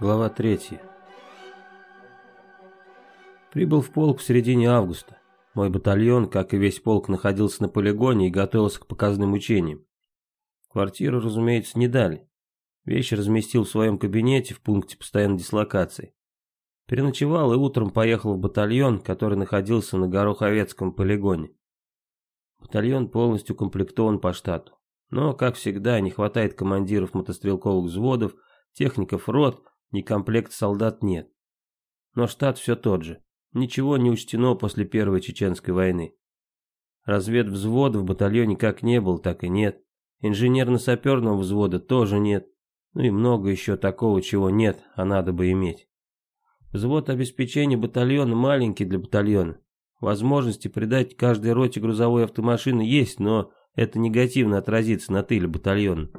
Глава 3. Прибыл в полк в середине августа. Мой батальон, как и весь полк, находился на полигоне и готовился к показным учениям. Квартиру, разумеется, не дали. Вещи разместил в своем кабинете в пункте постоянной дислокации. Переночевал и утром поехал в батальон, который находился на Гороховецком полигоне. Батальон полностью комплектован по штату. Но, как всегда, не хватает командиров мотострелковых взводов, техников рот, ни комплекта солдат нет. Но штат все тот же. Ничего не учтено после Первой Чеченской войны. Разведвзвода в батальоне как не был, так и нет. Инженерно-саперного взвода тоже нет. Ну и много еще такого, чего нет, а надо бы иметь. Взвод обеспечения батальона маленький для батальона. Возможности придать каждой роте грузовой автомашины есть, но это негативно отразится на тыле батальона.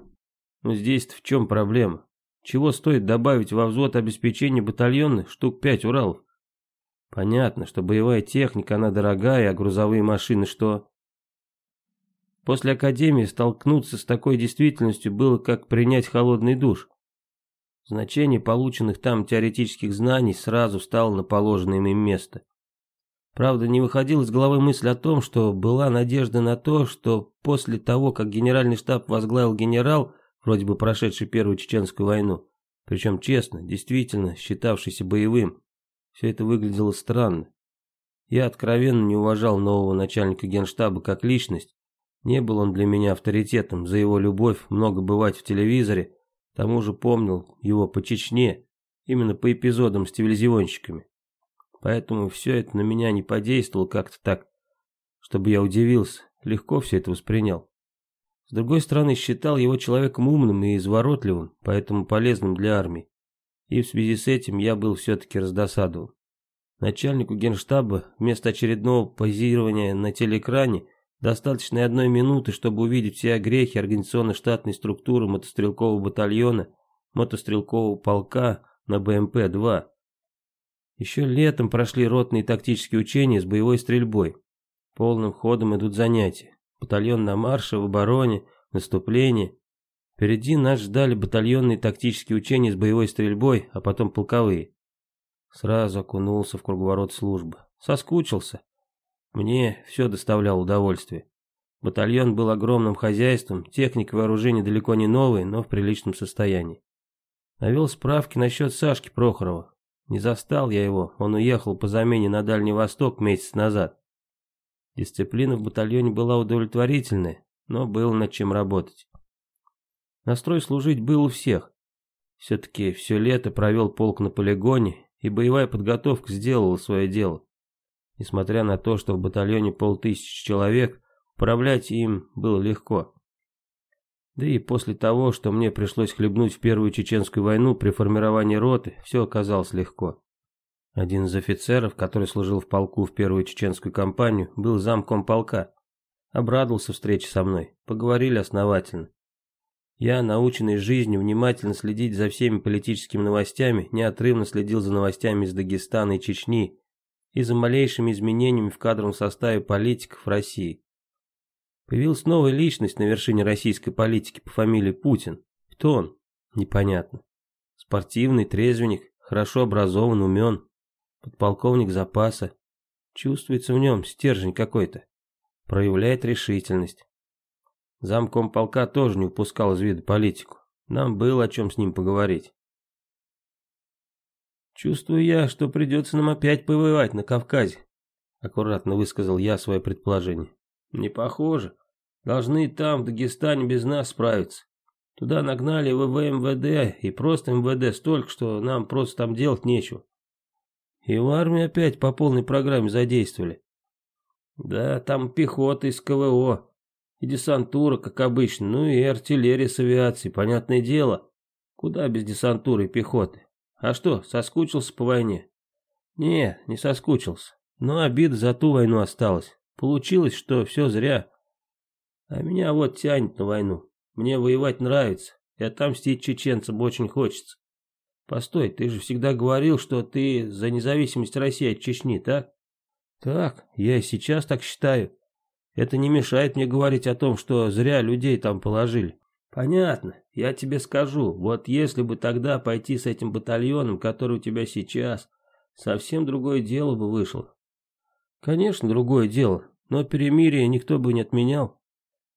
Но здесь-то в чем проблема? Чего стоит добавить во взвод обеспечения батальона штук пять Уралов? Понятно, что боевая техника, она дорогая, а грузовые машины что? После академии столкнуться с такой действительностью было как принять холодный душ. Значение полученных там теоретических знаний сразу встало на положенное им место. Правда, не выходила из головы мысль о том, что была надежда на то, что после того, как генеральный штаб возглавил генерал, вроде бы прошедший Первую Чеченскую войну, причем честно, действительно считавшийся боевым, все это выглядело странно. Я откровенно не уважал нового начальника генштаба как личность. Не был он для меня авторитетом за его любовь много бывать в телевизоре. К тому же помнил его по Чечне, именно по эпизодам с телевизионщиками. Поэтому все это на меня не подействовало как-то так, чтобы я удивился, легко все это воспринял. С другой стороны, считал его человеком умным и изворотливым, поэтому полезным для армии. И в связи с этим я был все-таки раздосадован. Начальнику генштаба вместо очередного позирования на телеэкране достаточно одной минуты, чтобы увидеть все огрехи организационно-штатной структуры мотострелкового батальона, мотострелкового полка на БМП-2. Еще летом прошли ротные тактические учения с боевой стрельбой. Полным ходом идут занятия. Батальон на марше, в обороне, наступление. Впереди нас ждали батальонные тактические учения с боевой стрельбой, а потом полковые. Сразу окунулся в круговорот службы. Соскучился. Мне все доставляло удовольствие. Батальон был огромным хозяйством, техника вооружения далеко не новая, но в приличном состоянии. Навел справки насчет Сашки Прохорова. Не застал я его, он уехал по замене на Дальний Восток месяц назад. Дисциплина в батальоне была удовлетворительная, но было над чем работать. Настрой служить был у всех. Все-таки все лето провел полк на полигоне, и боевая подготовка сделала свое дело. Несмотря на то, что в батальоне полтысячи человек, управлять им было легко. Да и после того, что мне пришлось хлебнуть в Первую Чеченскую войну при формировании роты, все оказалось легко. Один из офицеров, который служил в полку в Первую Чеченскую кампанию, был замком полка. Обрадовался встрече со мной, поговорили основательно. Я, наученный жизнью внимательно следить за всеми политическими новостями, неотрывно следил за новостями из Дагестана и Чечни и за малейшими изменениями в кадровом составе политиков России. Появилась новая личность на вершине российской политики по фамилии Путин. Кто он? Непонятно. Спортивный, трезвенник, хорошо образован, умен, подполковник запаса. Чувствуется в нем стержень какой-то. Проявляет решительность. Замком полка тоже не упускал из вида политику. Нам было о чем с ним поговорить. «Чувствую я, что придется нам опять повоевать на Кавказе», — аккуратно высказал я свое предположение. «Не похоже. Должны там, в Дагестане, без нас справиться. Туда нагнали ВВ МВД и просто МВД столько, что нам просто там делать нечего. И в армии опять по полной программе задействовали. Да, там пехота из КВО, и десантура, как обычно, ну и артиллерия с авиацией, понятное дело. Куда без десантуры и пехоты? А что, соскучился по войне? Не, не соскучился. Но обида за ту войну осталась. Получилось, что все зря. А меня вот тянет на войну. Мне воевать нравится, и отомстить чеченцам очень хочется. Постой, ты же всегда говорил, что ты за независимость России от Чечни, так? Так, я и сейчас так считаю. Это не мешает мне говорить о том, что зря людей там положили. Понятно, я тебе скажу, вот если бы тогда пойти с этим батальоном, который у тебя сейчас, совсем другое дело бы вышло. Конечно, другое дело, но перемирие никто бы не отменял.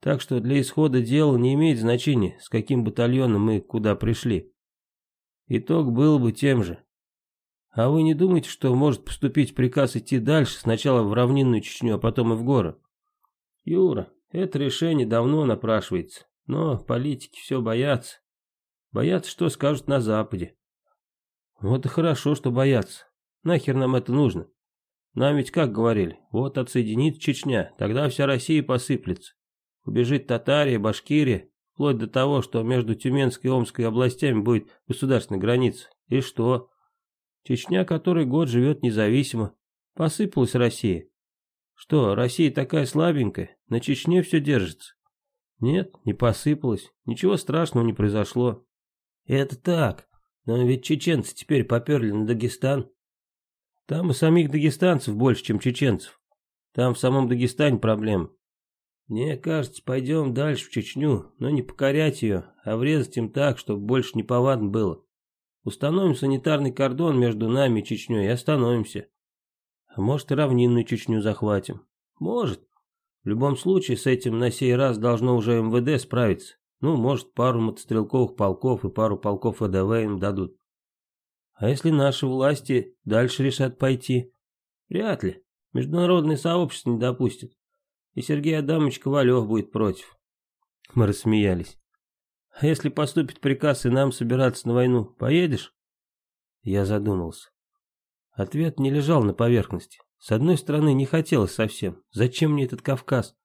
Так что для исхода дела не имеет значения, с каким батальоном мы куда пришли. Итог был бы тем же. А вы не думаете, что может поступить приказ идти дальше, сначала в равнинную Чечню, а потом и в горы? Юра, это решение давно напрашивается, но политики все боятся. Боятся, что скажут на Западе. Вот и хорошо, что боятся. Нахер нам это нужно? Нам ведь как говорили, вот отсоединит Чечня, тогда вся Россия посыплется. Убежит Татария, Башкирия, вплоть до того, что между Тюменской и Омской областями будет государственная граница. И что? Чечня который год живет независимо. Посыпалась Россия. Что, Россия такая слабенькая, на Чечне все держится? Нет, не посыпалась, ничего страшного не произошло. Это так, но ведь чеченцы теперь поперли на Дагестан. Там и самих дагестанцев больше, чем чеченцев. Там в самом Дагестане проблем. Мне кажется, пойдем дальше в Чечню, но не покорять ее, а врезать им так, чтобы больше не повадно было. Установим санитарный кордон между нами и Чечней и остановимся. А может и равнинную Чечню захватим. Может. В любом случае с этим на сей раз должно уже МВД справиться. Ну, может, пару мотострелковых полков и пару полков ВДВ им дадут. А если наши власти дальше решат пойти? Вряд ли. Международное сообщество не допустит. И Сергей Адамович Ковалев будет против. Мы рассмеялись. А если поступит приказ и нам собираться на войну, поедешь? Я задумался. Ответ не лежал на поверхности. С одной стороны, не хотелось совсем. Зачем мне этот Кавказ?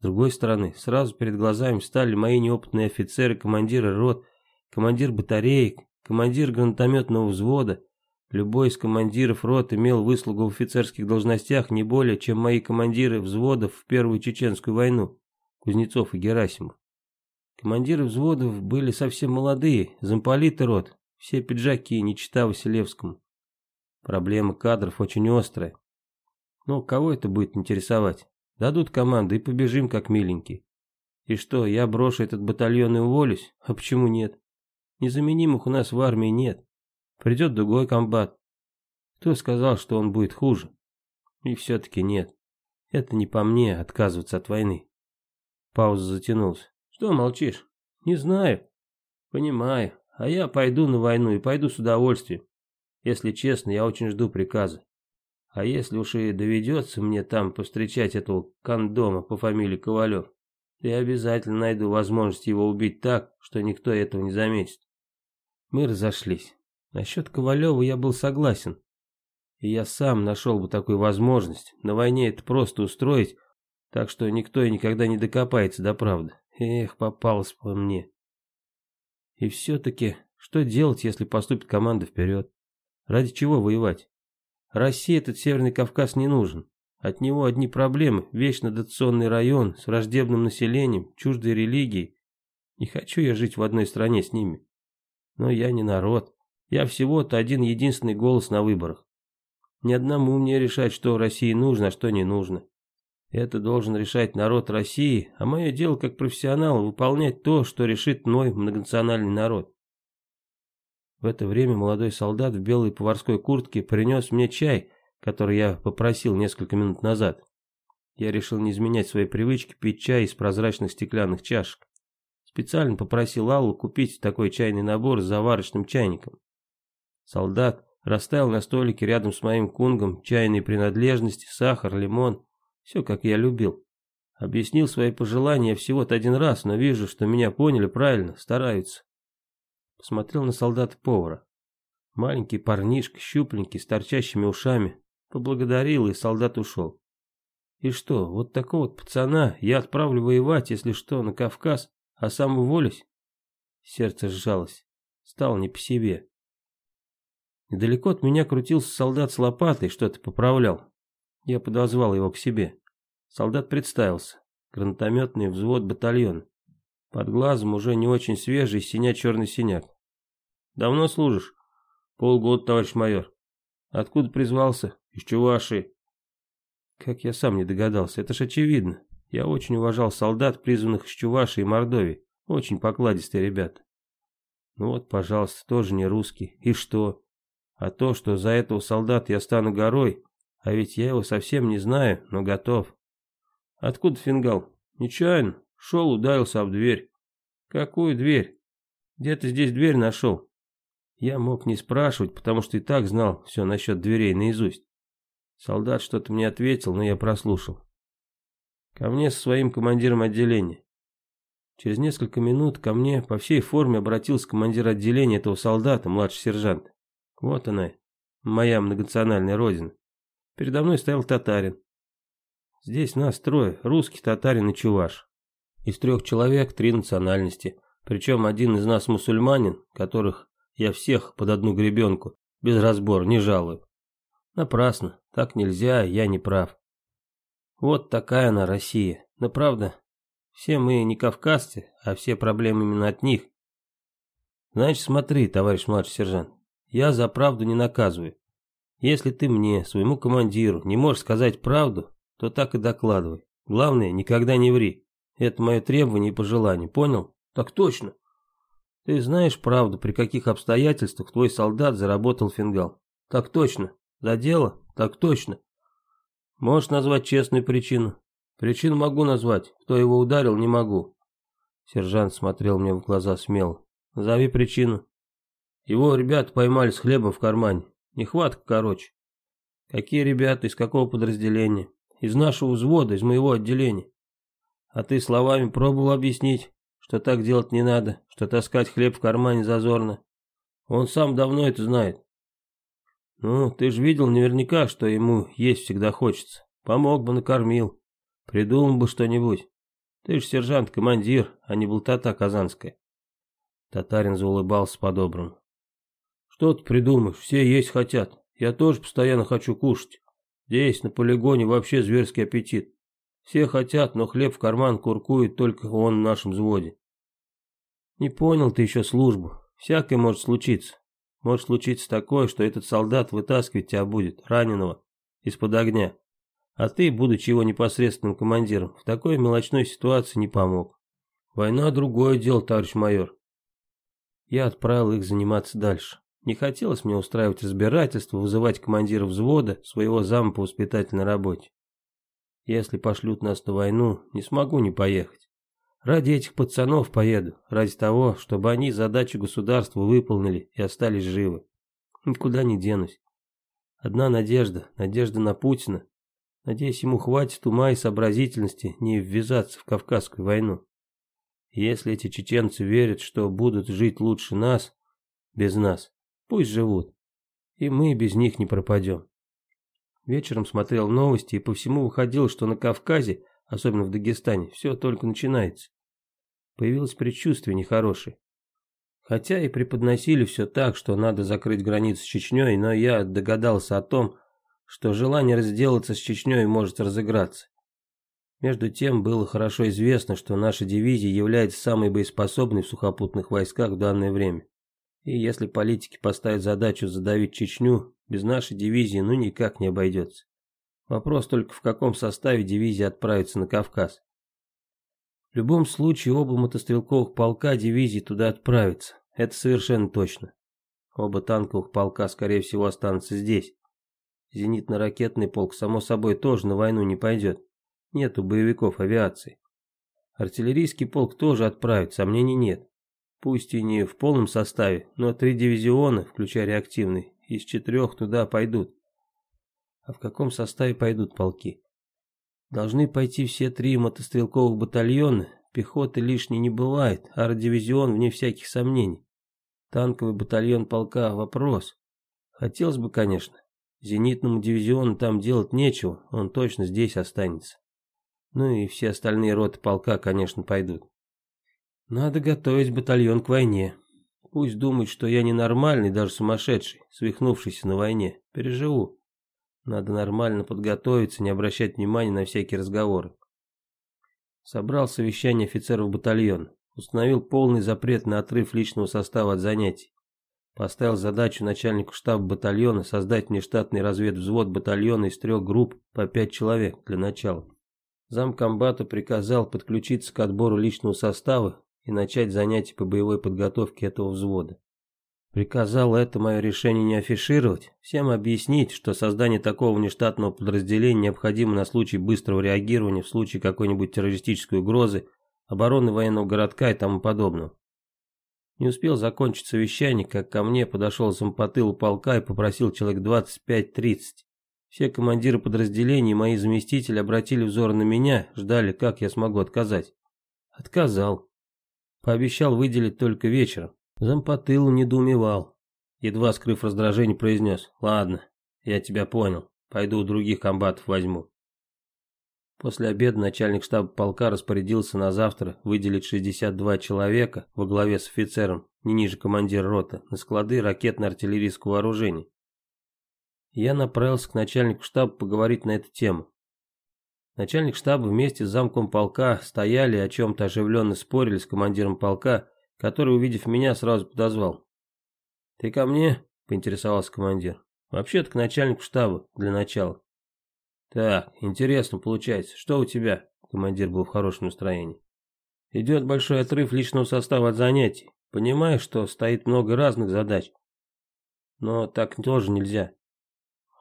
С другой стороны, сразу перед глазами встали мои неопытные офицеры, командиры рот, командир батареек, командир гранатометного взвода. Любой из командиров рот имел выслугу в офицерских должностях не более, чем мои командиры взводов в Первую Чеченскую войну, Кузнецов и Герасимов. Командиры взводов были совсем молодые, замполиты рот, все пиджаки, не чита Василевскому. Проблема кадров очень острая. Но кого это будет интересовать? Дадут команду и побежим как миленькие. И что, я брошу этот батальон и уволюсь? А почему нет? Незаменимых у нас в армии нет. Придет другой комбат. Кто сказал, что он будет хуже? И все-таки нет. Это не по мне отказываться от войны. Пауза затянулась. Что молчишь? Не знаю. Понимаю. А я пойду на войну и пойду с удовольствием. Если честно, я очень жду приказа. А если уж и доведется мне там повстречать этого кондома по фамилии Ковалев, то я обязательно найду возможность его убить так, что никто этого не заметит. Мы разошлись. Насчет Ковалева я был согласен. И я сам нашел бы такую возможность. На войне это просто устроить, так что никто и никогда не докопается до правды. Эх, попалось по мне. И все-таки, что делать, если поступит команда вперед? Ради чего воевать? России этот Северный Кавказ не нужен. От него одни проблемы, вечно дотационный район с враждебным населением, чуждой религией. Не хочу я жить в одной стране с ними. Но я не народ. Я всего-то один единственный голос на выборах. Ни одному мне решать, что России нужно, а что не нужно. Это должен решать народ России, а мое дело как профессионала выполнять то, что решит мой многонациональный народ. В это время молодой солдат в белой поварской куртке принес мне чай, который я попросил несколько минут назад. Я решил не изменять своей привычке пить чай из прозрачных стеклянных чашек. Специально попросил Аллу купить такой чайный набор с заварочным чайником. Солдат расставил на столике рядом с моим кунгом чайные принадлежности, сахар, лимон, все, как я любил. Объяснил свои пожелания всего-то один раз, но вижу, что меня поняли правильно, стараются. Посмотрел на солдата-повара. Маленький парнишка, щупленький, с торчащими ушами. Поблагодарил, и солдат ушел. И что, вот такого вот пацана я отправлю воевать, если что, на Кавказ, а сам уволюсь? Сердце сжалось. Стало не по себе. Недалеко от меня крутился солдат с лопатой, что-то поправлял. Я подозвал его к себе. Солдат представился. Гранатометный взвод батальон. Под глазом уже не очень свежий синя-черный синяк. «Давно служишь?» «Полгода, товарищ майор». «Откуда призвался?» «Из Чувашии». Как я сам не догадался, это ж очевидно. Я очень уважал солдат, призванных из Чувашии и Мордовии. Очень покладистые ребята. Ну вот, пожалуйста, тоже не русский. И что? А то, что за этого солдата я стану горой, а ведь я его совсем не знаю, но готов. Откуда фингал? Нечаянно. Шел, ударился об дверь. Какую дверь? Где ты здесь дверь нашел? Я мог не спрашивать, потому что и так знал все насчет дверей наизусть. Солдат что-то мне ответил, но я прослушал. Ко мне со своим командиром отделения. Через несколько минут ко мне по всей форме обратился командир отделения этого солдата, младший сержант. Вот она, моя многонациональная родина. Передо мной стоял татарин. Здесь нас трое, русский, татарин и чуваш. Из трех человек три национальности, причем один из нас мусульманин, которых я всех под одну гребенку, без разбора, не жалую. Напрасно, так нельзя, я не прав. Вот такая она Россия. Но правда, все мы не кавказцы, а все проблемы именно от них. Значит, смотри, товарищ младший сержант, я за правду не наказываю. Если ты мне, своему командиру, не можешь сказать правду, то так и докладывай. Главное, никогда не ври. Это мое требование и пожелание, понял? Так точно. Ты знаешь правду, при каких обстоятельствах твой солдат заработал фингал? Так точно. За дело? Так точно. Можешь назвать честную причину? Причину могу назвать. Кто его ударил, не могу. Сержант смотрел мне в глаза смело. Назови причину. Его ребята поймали с хлебом в кармане. Нехватка, короче. Какие ребята, из какого подразделения? Из нашего взвода, из моего отделения. А ты словами пробовал объяснить, что так делать не надо, что таскать хлеб в кармане зазорно. Он сам давно это знает. Ну, ты же видел наверняка, что ему есть всегда хочется. Помог бы, накормил. Придумал бы что-нибудь. Ты же сержант-командир, а не болтата казанская. Татарин заулыбался по-доброму. Что ты придумаешь, все есть хотят. Я тоже постоянно хочу кушать. Здесь, на полигоне, вообще зверский аппетит. Все хотят, но хлеб в карман куркует только он в нашем взводе. Не понял ты еще службу. Всякое может случиться. Может случиться такое, что этот солдат вытаскивать тебя будет, раненого, из-под огня. А ты, будучи его непосредственным командиром, в такой мелочной ситуации не помог. Война другое дело, товарищ майор. Я отправил их заниматься дальше. Не хотелось мне устраивать разбирательство, вызывать командира взвода, своего зама по воспитательной работе. Если пошлют нас на войну, не смогу не поехать. Ради этих пацанов поеду, ради того, чтобы они задачу государства выполнили и остались живы. Никуда не денусь. Одна надежда, надежда на Путина. Надеюсь, ему хватит ума и сообразительности не ввязаться в Кавказскую войну. Если эти чеченцы верят, что будут жить лучше нас, без нас, Пусть живут. И мы без них не пропадем. Вечером смотрел новости и по всему выходило, что на Кавказе, особенно в Дагестане, все только начинается. Появилось предчувствие нехорошее. Хотя и преподносили все так, что надо закрыть границу с Чечней, но я догадался о том, что желание разделаться с Чечней может разыграться. Между тем было хорошо известно, что наша дивизия является самой боеспособной в сухопутных войсках в данное время. И если политики поставят задачу задавить Чечню, без нашей дивизии ну никак не обойдется. Вопрос только в каком составе дивизия отправится на Кавказ. В любом случае оба мотострелковых полка дивизии туда отправятся, это совершенно точно. Оба танковых полка скорее всего останутся здесь. Зенитно-ракетный полк само собой тоже на войну не пойдет. Нету боевиков авиации. Артиллерийский полк тоже отправят, сомнений нет. Пусть и не в полном составе, но три дивизиона, включая реактивный, из четырех туда пойдут. А в каком составе пойдут полки? Должны пойти все три мотострелковых батальона, пехоты лишней не бывает, а дивизион вне всяких сомнений. Танковый батальон полка – вопрос. Хотелось бы, конечно. Зенитному дивизиону там делать нечего, он точно здесь останется. Ну и все остальные роты полка, конечно, пойдут. Надо готовить батальон к войне. Пусть думают, что я ненормальный, даже сумасшедший, свихнувшийся на войне. Переживу. Надо нормально подготовиться, не обращать внимания на всякие разговоры. Собрал совещание офицеров батальона. Установил полный запрет на отрыв личного состава от занятий. Поставил задачу начальнику штаба батальона создать внештатный разведвзвод батальона из трех групп по пять человек для начала. Замкомбата приказал подключиться к отбору личного состава и начать занятия по боевой подготовке этого взвода. Приказал это мое решение не афишировать, всем объяснить, что создание такого внештатного подразделения необходимо на случай быстрого реагирования в случае какой-нибудь террористической угрозы, обороны военного городка и тому подобного. Не успел закончить совещание, как ко мне подошел зампотыл полка и попросил человек 25-30. Все командиры подразделений и мои заместители обратили взор на меня, ждали, как я смогу отказать. Отказал. Пообещал выделить только вечером. Зампотыл недоумевал. Едва скрыв раздражение, произнес. «Ладно, я тебя понял. Пойду у других комбатов возьму». После обеда начальник штаба полка распорядился на завтра выделить 62 человека во главе с офицером, не ниже командира роты, на склады ракетно-артиллерийского вооружения. Я направился к начальнику штаба поговорить на эту тему. Начальник штаба вместе с замком полка стояли и о чем-то оживленно спорили с командиром полка, который, увидев меня, сразу подозвал. «Ты ко мне?» — поинтересовался командир. «Вообще-то к начальнику штаба, для начала». «Так, интересно получается. Что у тебя?» Командир был в хорошем настроении. «Идет большой отрыв личного состава от занятий. Понимаешь, что стоит много разных задач. Но так тоже нельзя».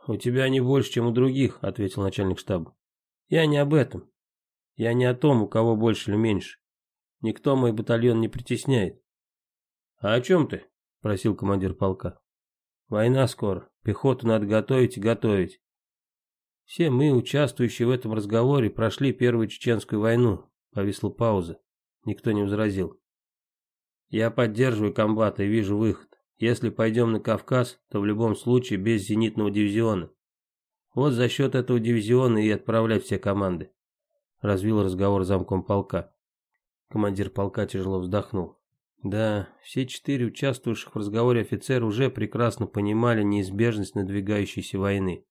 «У тебя не больше, чем у других», — ответил начальник штаба. «Я не об этом. Я не о том, у кого больше или меньше. Никто мой батальон не притесняет. «А о чем ты?» – просил командир полка. «Война скоро. Пехоту надо готовить и готовить. Все мы, участвующие в этом разговоре, прошли Первую Чеченскую войну. Повисла пауза. Никто не возразил. Я поддерживаю комбата и вижу выход. Если пойдем на Кавказ, то в любом случае без зенитного дивизиона. Вот за счет этого дивизиона и отправлять все команды. Развил разговор замком полка. Командир полка тяжело вздохнул. Да, все четыре участвующих в разговоре офицера уже прекрасно понимали неизбежность надвигающейся войны.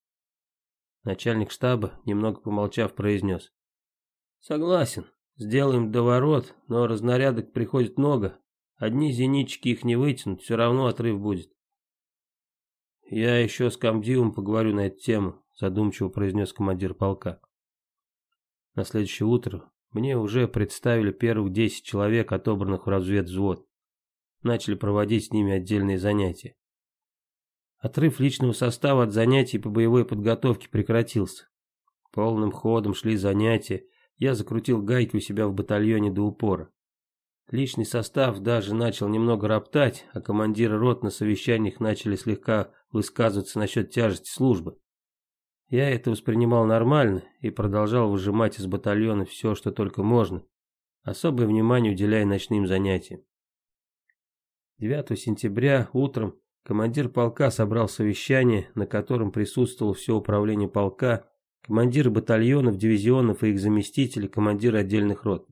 Начальник штаба, немного помолчав, произнес. Согласен, сделаем доворот, но разнарядок приходит много. Одни зенитчики их не вытянут, все равно отрыв будет. Я еще с комдивом поговорю на эту тему, задумчиво произнес командир полка. На следующее утро мне уже представили первых 10 человек, отобранных в разведвзвод. Начали проводить с ними отдельные занятия. Отрыв личного состава от занятий по боевой подготовке прекратился. Полным ходом шли занятия, я закрутил гайки у себя в батальоне до упора. Личный состав даже начал немного роптать, а командиры рот на совещаниях начали слегка высказываться насчет тяжести службы. Я это воспринимал нормально и продолжал выжимать из батальона все, что только можно, особое внимание уделяя ночным занятиям. 9 сентября утром командир полка собрал совещание, на котором присутствовало все управление полка, командиры батальонов, дивизионов и их заместители, командиры отдельных рот.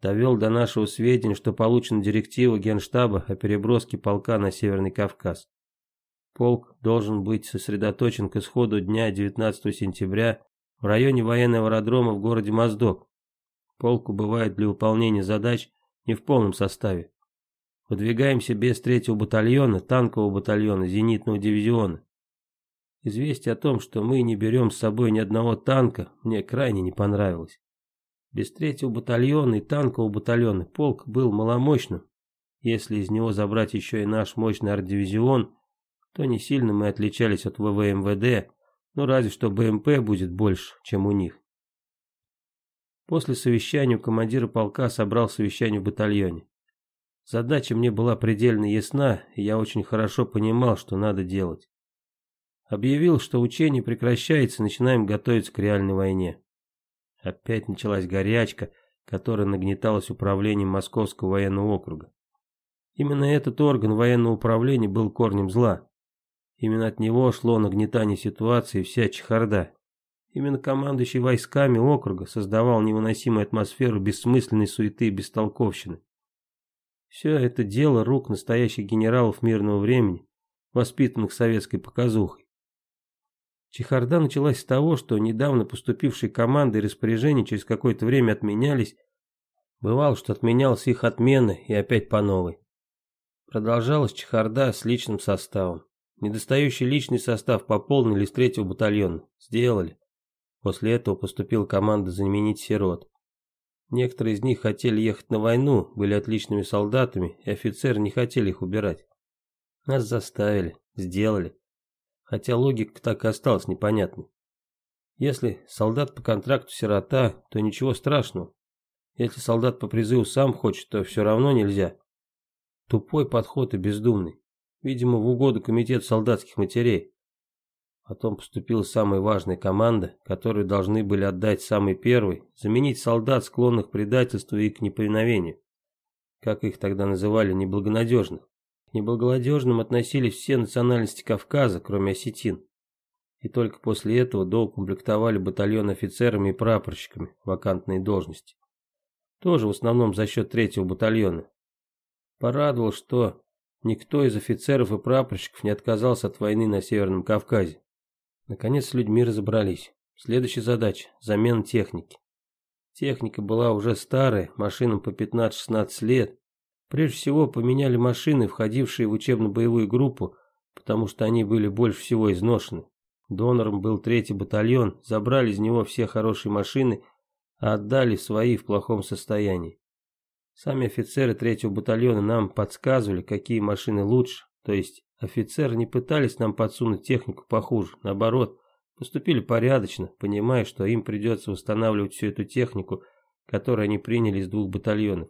Довел до нашего сведения, что получена директива Генштаба о переброске полка на Северный Кавказ. Полк должен быть сосредоточен к исходу дня 19 сентября в районе военного аэродрома в городе Моздок. Полк убывает для выполнения задач не в полном составе. Выдвигаемся без третьего батальона, танкового батальона, зенитного дивизиона. Известие о том, что мы не берем с собой ни одного танка, мне крайне не понравилось. Без третьего батальона и танкового батальона полк был маломощным. Если из него забрать еще и наш мощный арт-дивизион, то не сильно мы отличались от ВВМВД, но разве что БМП будет больше, чем у них. После совещания у командира полка собрал совещание в батальоне. Задача мне была предельно ясна, и я очень хорошо понимал, что надо делать. Объявил, что учение прекращается, начинаем готовиться к реальной войне. Опять началась горячка, которая нагнеталась управлением Московского военного округа. Именно этот орган военного управления был корнем зла. Именно от него шло нагнетание ситуации вся чехарда. Именно командующий войсками округа создавал невыносимую атмосферу бессмысленной суеты и бестолковщины. Все это дело рук настоящих генералов мирного времени, воспитанных советской показухой. Чехарда началась с того, что недавно поступившие команды и распоряжения через какое-то время отменялись. Бывало, что отменялась их отмена и опять по новой. Продолжалась чехарда с личным составом. Недостающий личный состав пополнили с третьего батальона. Сделали. После этого поступила команда заменить сирот. Некоторые из них хотели ехать на войну, были отличными солдатами, и офицеры не хотели их убирать. Нас заставили, сделали. Хотя логика так и осталась непонятной. Если солдат по контракту сирота, то ничего страшного. Если солдат по призыву сам хочет, то все равно нельзя. Тупой подход и бездумный. Видимо, в угоду комитет солдатских матерей. Потом поступила самая важная команда, которую должны были отдать самый первый, заменить солдат, склонных к предательству и к неповиновению. Как их тогда называли, неблагонадежных. К неблагонадежным относились все национальности Кавказа, кроме осетин. И только после этого доукомплектовали батальон офицерами и прапорщиками, вакантные должности. Тоже в основном за счет третьего батальона. Порадовал, что никто из офицеров и прапорщиков не отказался от войны на Северном Кавказе. Наконец с людьми разобрались. Следующая задача – замена техники. Техника была уже старая, машинам по 15-16 лет. Прежде всего поменяли машины, входившие в учебно-боевую группу, потому что они были больше всего изношены. Донором был третий батальон, забрали из него все хорошие машины, а отдали свои в плохом состоянии. Сами офицеры третьего батальона нам подсказывали, какие машины лучше, то есть Офицеры не пытались нам подсунуть технику похуже, наоборот, поступили порядочно, понимая, что им придется восстанавливать всю эту технику, которую они приняли из двух батальонов.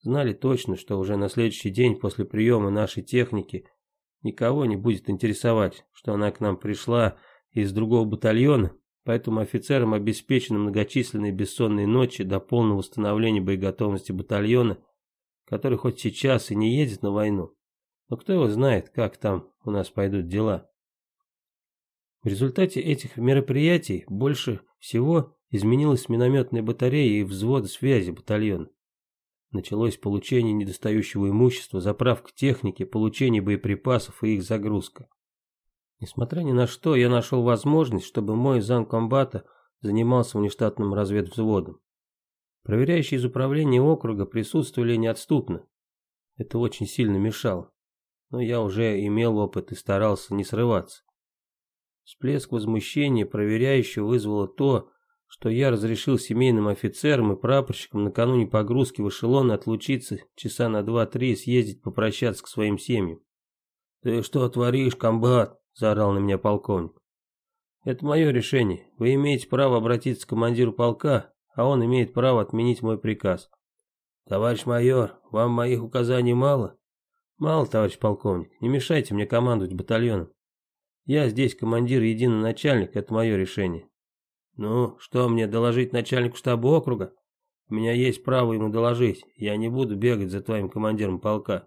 Знали точно, что уже на следующий день после приема нашей техники никого не будет интересовать, что она к нам пришла из другого батальона, поэтому офицерам обеспечены многочисленные бессонные ночи до полного восстановления боеготовности батальона, который хоть сейчас и не едет на войну, но кто его знает, как там у нас пойдут дела. В результате этих мероприятий больше всего изменилась минометная батарея и взводы связи батальона. Началось получение недостающего имущества, заправка техники, получение боеприпасов и их загрузка. Несмотря ни на что, я нашел возможность, чтобы мой замкомбата занимался внештатным разведвзводом. Проверяющие из управления округа присутствовали неотступно. Это очень сильно мешало но я уже имел опыт и старался не срываться. Всплеск возмущения проверяющего вызвало то, что я разрешил семейным офицерам и прапорщикам накануне погрузки в эшелон отлучиться часа на два-три и съездить попрощаться к своим семьям. «Ты что творишь, комбат?» – заорал на меня полковник. «Это мое решение. Вы имеете право обратиться к командиру полка, а он имеет право отменить мой приказ». «Товарищ майор, вам моих указаний мало?» Мало, товарищ полковник, не мешайте мне командовать батальоном. Я здесь командир и единый начальник, это мое решение. Ну, что мне, доложить начальнику штаба округа? У меня есть право ему доложить, я не буду бегать за твоим командиром полка.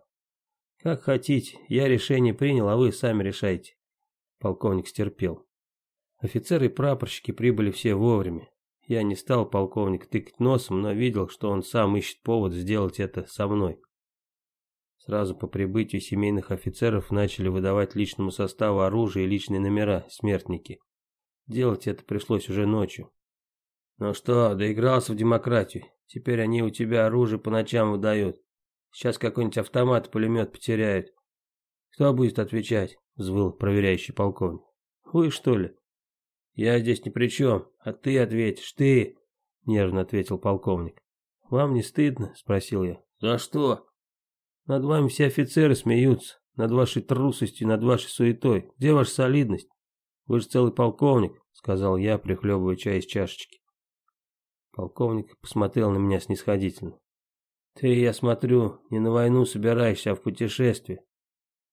Как хотите, я решение принял, а вы сами решайте. Полковник стерпел. Офицеры и прапорщики прибыли все вовремя. Я не стал полковник тыкать носом, но видел, что он сам ищет повод сделать это со мной. Сразу по прибытию семейных офицеров начали выдавать личному составу оружие и личные номера, смертники. Делать это пришлось уже ночью. Ну что, доигрался в демократию. Теперь они у тебя оружие по ночам выдают. Сейчас какой-нибудь автомат, пулемет потеряют. Кто будет отвечать? Взвыл проверяющий полковник. Вы что ли? Я здесь ни при чем, а ты ответишь, ты, нервно ответил полковник. Вам не стыдно? Спросил я. За что? Над вами все офицеры смеются, над вашей трусостью, над вашей суетой. Где ваша солидность? Вы же целый полковник, сказал я, прихлебывая чай из чашечки. Полковник посмотрел на меня снисходительно. Ты, я смотрю, не на войну собираешься, а в путешествие.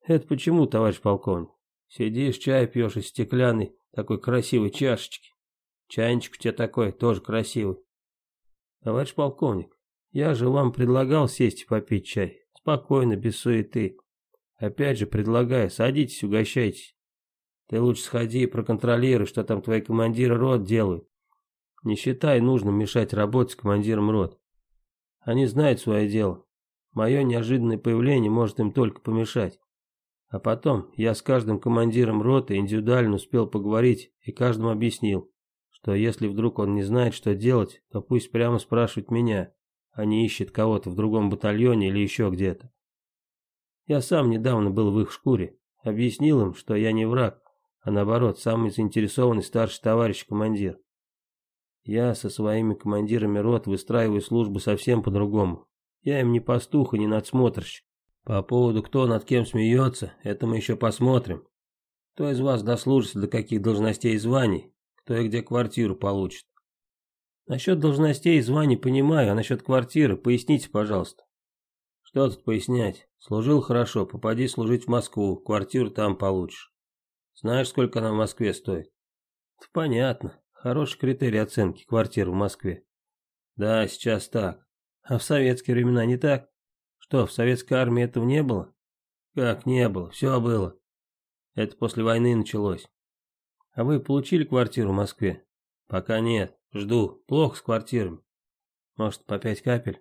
Это почему, товарищ полковник? Сидишь, чай пьешь из стеклянной, такой красивой чашечки. Чайничек у тебя такой, тоже красивый. Товарищ полковник, я же вам предлагал сесть и попить чай. Спокойно, без суеты. Опять же, предлагаю, садитесь, угощайтесь. Ты лучше сходи и проконтролируй, что там твои командиры рот делают. Не считай нужным мешать работать командирам рот. Они знают свое дело. Мое неожиданное появление может им только помешать. А потом я с каждым командиром роты индивидуально успел поговорить и каждому объяснил, что если вдруг он не знает, что делать, то пусть прямо спрашивает меня а не ищет кого-то в другом батальоне или еще где-то. Я сам недавно был в их шкуре, объяснил им, что я не враг, а наоборот, самый заинтересованный старший товарищ командир. Я со своими командирами рот выстраиваю службу совсем по-другому. Я им не пастух и не надсмотрщик. По поводу, кто над кем смеется, это мы еще посмотрим. Кто из вас дослужится до каких должностей и званий, кто и где квартиру получит. Насчет должностей и званий понимаю, а насчет квартиры поясните, пожалуйста. Что тут пояснять? Служил хорошо, попади служить в Москву, квартиру там получишь. Знаешь, сколько она в Москве стоит? Понятно. Хороший критерий оценки квартир в Москве. Да, сейчас так. А в советские времена не так? Что, в советской армии этого не было? Как не было? Все было. Это после войны началось. А вы получили квартиру в Москве? Пока нет. Жду. Плохо с квартирами. Может, по пять капель?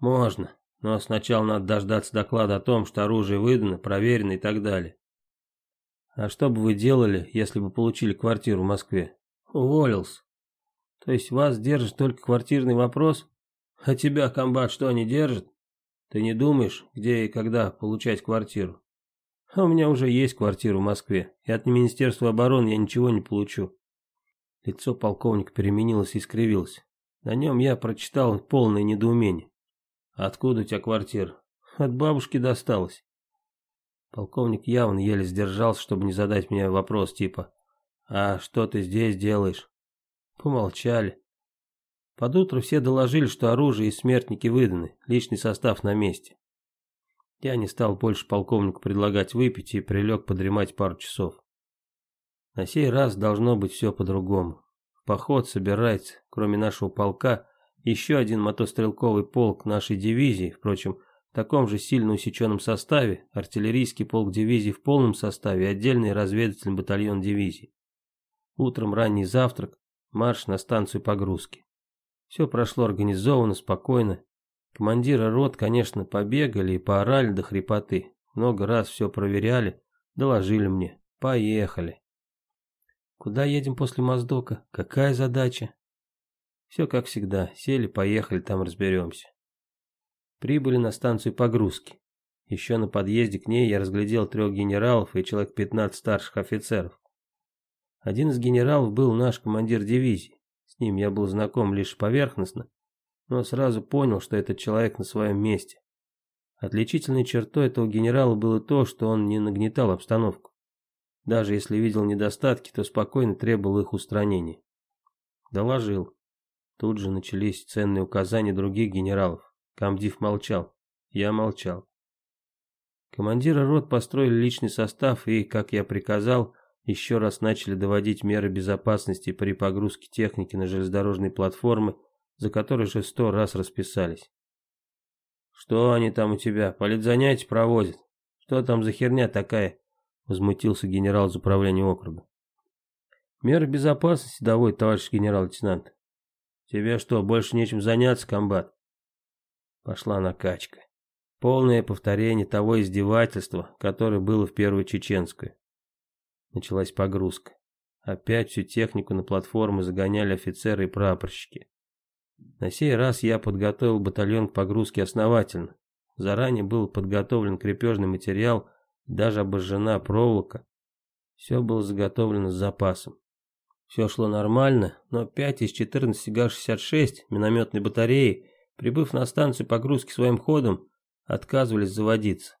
Можно. Но сначала надо дождаться доклада о том, что оружие выдано, проверено и так далее. А что бы вы делали, если бы получили квартиру в Москве? Уволился. То есть вас держит только квартирный вопрос? А тебя, комбат, что, не держит? Ты не думаешь, где и когда получать квартиру? А у меня уже есть квартира в Москве, и от Министерства обороны я ничего не получу. Лицо полковника переменилось и искривилось. На нем я прочитал полное недоумение. «Откуда у тебя квартира?» «От бабушки досталось». Полковник явно еле сдержался, чтобы не задать мне вопрос типа «А что ты здесь делаешь?» Помолчали. Под утро все доложили, что оружие и смертники выданы, личный состав на месте. Я не стал больше полковнику предлагать выпить и прилег подремать пару часов. На сей раз должно быть все по-другому. В поход собирается, кроме нашего полка, еще один мотострелковый полк нашей дивизии, впрочем, в таком же сильно усеченном составе, артиллерийский полк дивизии в полном составе и отдельный разведывательный батальон дивизии. Утром ранний завтрак, марш на станцию погрузки. Все прошло организованно, спокойно. Командиры рот, конечно, побегали и поорали до хрипоты. Много раз все проверяли, доложили мне. Поехали. Куда едем после Моздока? Какая задача? Все как всегда. Сели, поехали, там разберемся. Прибыли на станцию погрузки. Еще на подъезде к ней я разглядел трех генералов и человек 15 старших офицеров. Один из генералов был наш командир дивизии. С ним я был знаком лишь поверхностно, но сразу понял, что этот человек на своем месте. Отличительной чертой этого генерала было то, что он не нагнетал обстановку. Даже если видел недостатки, то спокойно требовал их устранения. Доложил. Тут же начались ценные указания других генералов. Камдив молчал. Я молчал. Командиры рот построили личный состав и, как я приказал, еще раз начали доводить меры безопасности при погрузке техники на железнодорожные платформы, за которые же сто раз расписались. «Что они там у тебя, политзанятия проводят? Что там за херня такая?» Возмутился генерал из управления округа. «Меры безопасности доводит, товарищ генерал-лейтенант. Тебе что, больше нечем заняться, комбат?» Пошла накачка. Полное повторение того издевательства, которое было в первую чеченскую. Началась погрузка. Опять всю технику на платформы загоняли офицеры и прапорщики. На сей раз я подготовил батальон к погрузке основательно. Заранее был подготовлен крепежный материал, даже обожжена проволока. Все было заготовлено с запасом. Все шло нормально, но 5 из 14 ГА-66 минометной батареи, прибыв на станцию погрузки своим ходом, отказывались заводиться.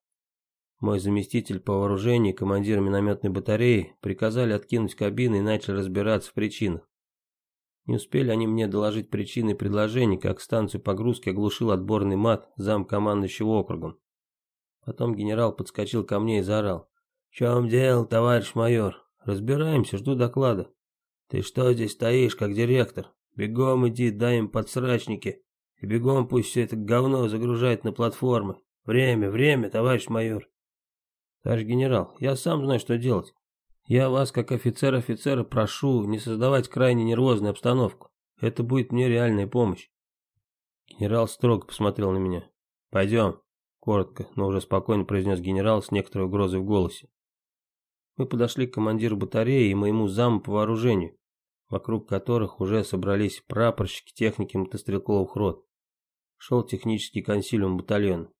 Мой заместитель по вооружению и командир минометной батареи приказали откинуть кабины и начали разбираться в причинах. Не успели они мне доложить причины предложений, как станцию погрузки оглушил отборный мат зам командующего округом. Потом генерал подскочил ко мне и заорал. «В чем дело, товарищ майор? Разбираемся, жду доклада». «Ты что здесь стоишь, как директор? Бегом иди, дай им подсрачники, и бегом пусть все это говно загружает на платформы. Время, время, товарищ майор». Товарищ генерал, я сам знаю, что делать. Я вас, как офицер-офицера, прошу не создавать крайне нервозную обстановку. Это будет мне реальная помощь. Генерал строго посмотрел на меня. Пойдем, коротко, но уже спокойно произнес генерал с некоторой угрозой в голосе. Мы подошли к командиру батареи и моему заму по вооружению, вокруг которых уже собрались прапорщики техники мотострелковых рот. Шел технический консилиум батальона.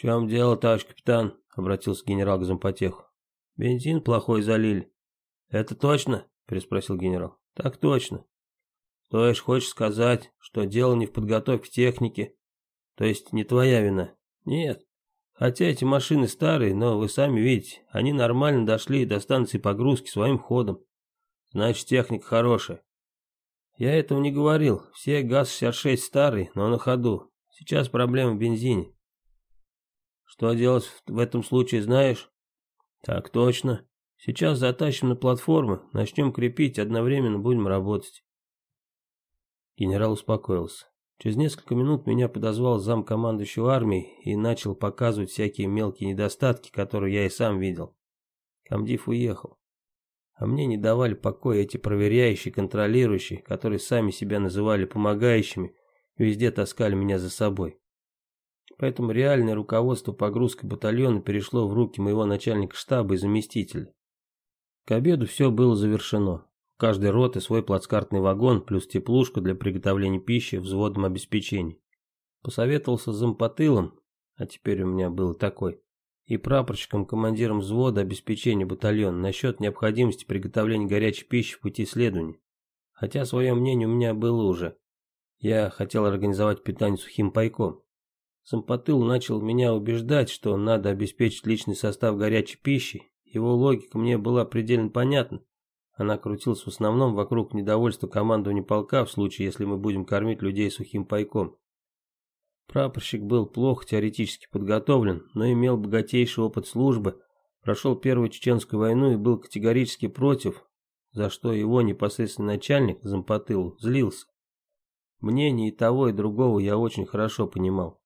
«В чем дело, товарищ капитан?» — обратился генерал к зампотеху. «Бензин плохой залили». «Это точно?» — переспросил генерал. «Так точно. То есть хочешь сказать, что дело не в подготовке техники? То есть не твоя вина? Нет. Хотя эти машины старые, но вы сами видите, они нормально дошли до станции погрузки своим ходом. Значит, техника хорошая. Я этого не говорил. Все ГАЗ-66 старый, но на ходу. Сейчас проблема в бензине. Что делать в этом случае, знаешь? Так точно. Сейчас затащим на платформу, начнем крепить, одновременно будем работать. Генерал успокоился. Через несколько минут меня подозвал зам командующего армией и начал показывать всякие мелкие недостатки, которые я и сам видел. Камдив уехал. А мне не давали покоя эти проверяющие, контролирующие, которые сами себя называли помогающими, везде таскали меня за собой. Поэтому реальное руководство погрузкой батальона перешло в руки моего начальника штаба и заместителя. К обеду все было завершено. У каждой роты свой плацкартный вагон, плюс теплушка для приготовления пищи в взводном обеспечении. Посоветовался с зампотылом, а теперь у меня был такой, и прапорщиком-командиром взвода обеспечения батальона насчет необходимости приготовления горячей пищи в пути следования. Хотя свое мнение у меня было уже. Я хотел организовать питание сухим пайком. Сампотыл начал меня убеждать, что надо обеспечить личный состав горячей пищи. Его логика мне была предельно понятна. Она крутилась в основном вокруг недовольства командования полка в случае, если мы будем кормить людей сухим пайком. Прапорщик был плохо теоретически подготовлен, но имел богатейший опыт службы, прошел Первую Чеченскую войну и был категорически против, за что его непосредственный начальник, зампотыл, злился. Мнение и того, и другого я очень хорошо понимал.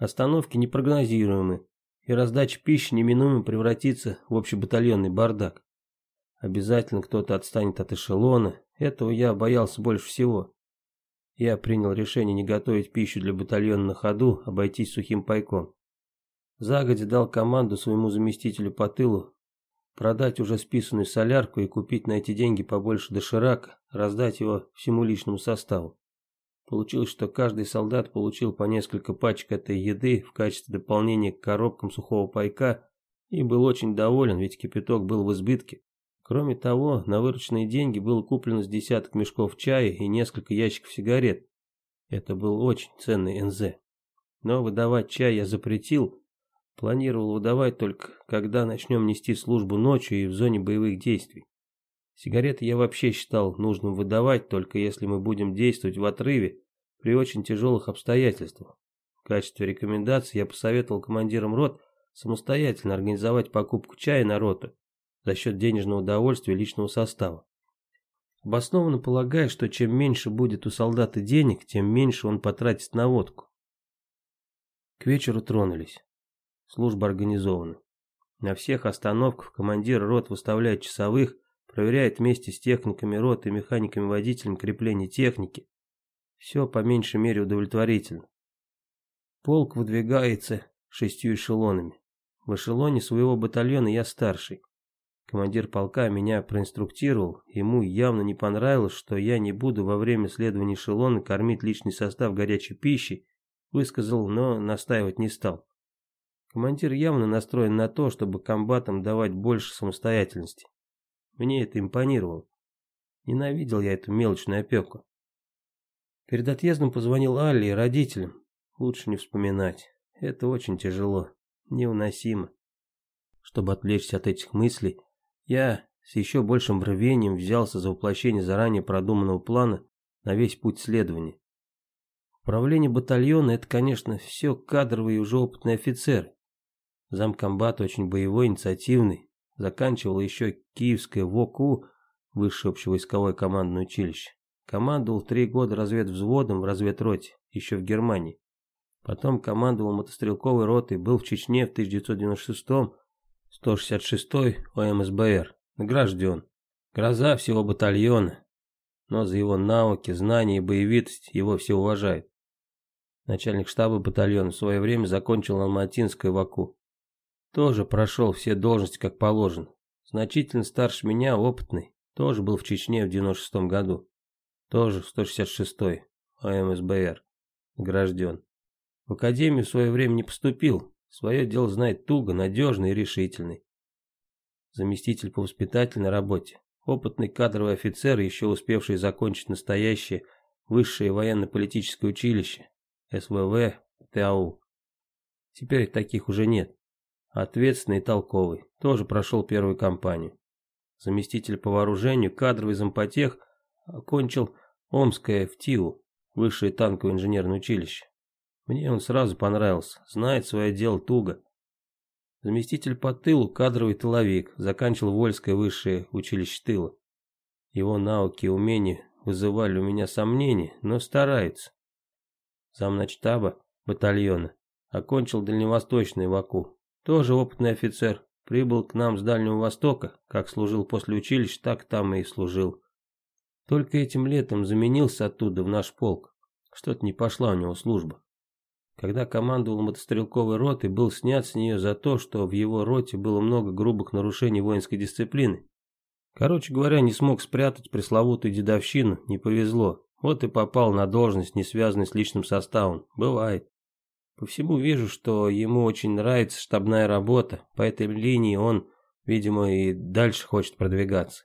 Остановки непрогнозируемы, и раздача пищи неминуемо превратится в общебатальонный бардак. Обязательно кто-то отстанет от эшелона, этого я боялся больше всего. Я принял решение не готовить пищу для батальона на ходу, обойтись сухим пайком. Загодя дал команду своему заместителю по тылу продать уже списанную солярку и купить на эти деньги побольше доширака, раздать его всему личному составу. Получилось, что каждый солдат получил по несколько пачек этой еды в качестве дополнения к коробкам сухого пайка и был очень доволен, ведь кипяток был в избытке. Кроме того, на вырученные деньги было куплено с десяток мешков чая и несколько ящиков сигарет. Это был очень ценный НЗ. Но выдавать чай я запретил. Планировал выдавать только, когда начнем нести службу ночью и в зоне боевых действий. Сигареты я вообще считал нужным выдавать, только если мы будем действовать в отрыве при очень тяжелых обстоятельствах. В качестве рекомендации я посоветовал командирам рот самостоятельно организовать покупку чая на роту за счет денежного удовольствия личного состава. Обоснованно полагая, что чем меньше будет у солдата денег, тем меньше он потратит на водку. К вечеру тронулись. Служба организована. На всех остановках командир рот выставляет часовых, проверяет вместе с техниками рот и механиками-водителем крепление техники. Все по меньшей мере удовлетворительно. Полк выдвигается шестью эшелонами. В эшелоне своего батальона я старший. Командир полка меня проинструктировал, ему явно не понравилось, что я не буду во время следования эшелона кормить личный состав горячей пищей, высказал, но настаивать не стал. Командир явно настроен на то, чтобы комбатам давать больше самостоятельности. Мне это импонировало. Ненавидел я эту мелочную опеку. Перед отъездом позвонил Алле и родителям. Лучше не вспоминать. Это очень тяжело, невыносимо. Чтобы отвлечься от этих мыслей, я с еще большим рвением взялся за воплощение заранее продуманного плана на весь путь следования. Управление батальона – это, конечно, все кадровые и уже опытные офицеры. Замкомбат очень боевой, инициативный. Заканчивал еще Киевское ВОКУ, Высшее общевойсковое командное училище. Командовал три года разведвзводом в разведроте, еще в Германии. Потом командовал мотострелковой ротой, был в Чечне в 1996 166-й ОМСБР, награжден. Гроза всего батальона, но за его науки, знания и боевитость его все уважают. Начальник штаба батальона в свое время закончил Алматинское ВАКУ. Тоже прошел все должности как положено. Значительно старше меня, опытный, тоже был в Чечне в 96 году. Тоже в 166-й ОМСБР, награжден. В академию в свое время не поступил, Свое дело знает туго, надежный и решительный. Заместитель по воспитательной работе. Опытный кадровый офицер, еще успевший закончить настоящее высшее военно-политическое училище, СВВ, ТАУ. Теперь таких уже нет. Ответственный и толковый, тоже прошел первую кампанию. Заместитель по вооружению, кадровый зампотех, окончил Омское ФТИУ, высшее танковое инженерное училище. Мне он сразу понравился, знает свое дело туго. Заместитель по тылу, кадровый тыловик, заканчивал Вольское высшее училище тыла. Его науки и умения вызывали у меня сомнения, но старается. Замначтаба батальона окончил дальневосточный ВАКУ. Тоже опытный офицер, прибыл к нам с Дальнего Востока, как служил после училища, так там и служил. Только этим летом заменился оттуда в наш полк. Что-то не пошла у него служба. Когда командовал мотострелковой ротой, был снят с нее за то, что в его роте было много грубых нарушений воинской дисциплины. Короче говоря, не смог спрятать пресловутую дедовщину, не повезло. Вот и попал на должность, не связанную с личным составом. Бывает. По всему вижу, что ему очень нравится штабная работа. По этой линии он, видимо, и дальше хочет продвигаться.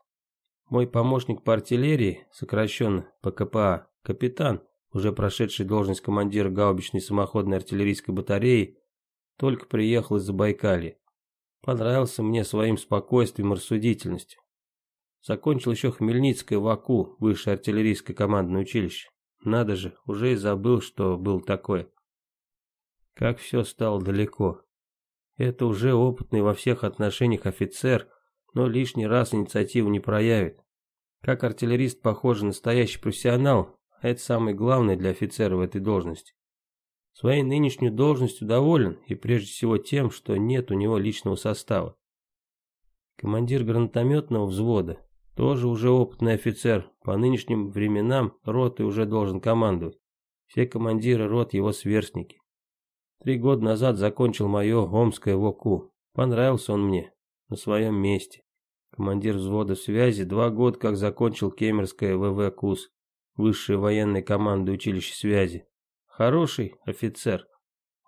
Мой помощник по артиллерии, сокращенно ПКПА, капитан, уже прошедший должность командира гаубичной самоходной артиллерийской батареи, только приехал из Забайкалья. Понравился мне своим спокойствием и рассудительностью. Закончил еще Хмельницкое ВАКУ, высшее артиллерийское командное училище. Надо же, уже и забыл, что был такое. Как все стало далеко. Это уже опытный во всех отношениях офицер, но лишний раз инициативу не проявит. Как артиллерист, похоже, настоящий профессионал, это самое главное для офицера в этой должности. Своей нынешней должностью доволен, и прежде всего тем, что нет у него личного состава. Командир гранатометного взвода, тоже уже опытный офицер, по нынешним временам роты уже должен командовать. Все командиры рот его сверстники. Три года назад закончил мое омское ВОКУ. Понравился он мне, на своем месте. Командир взвода связи, два года как закончил Кемерское ВВ КУС высшее военное команды училище связи. Хороший офицер.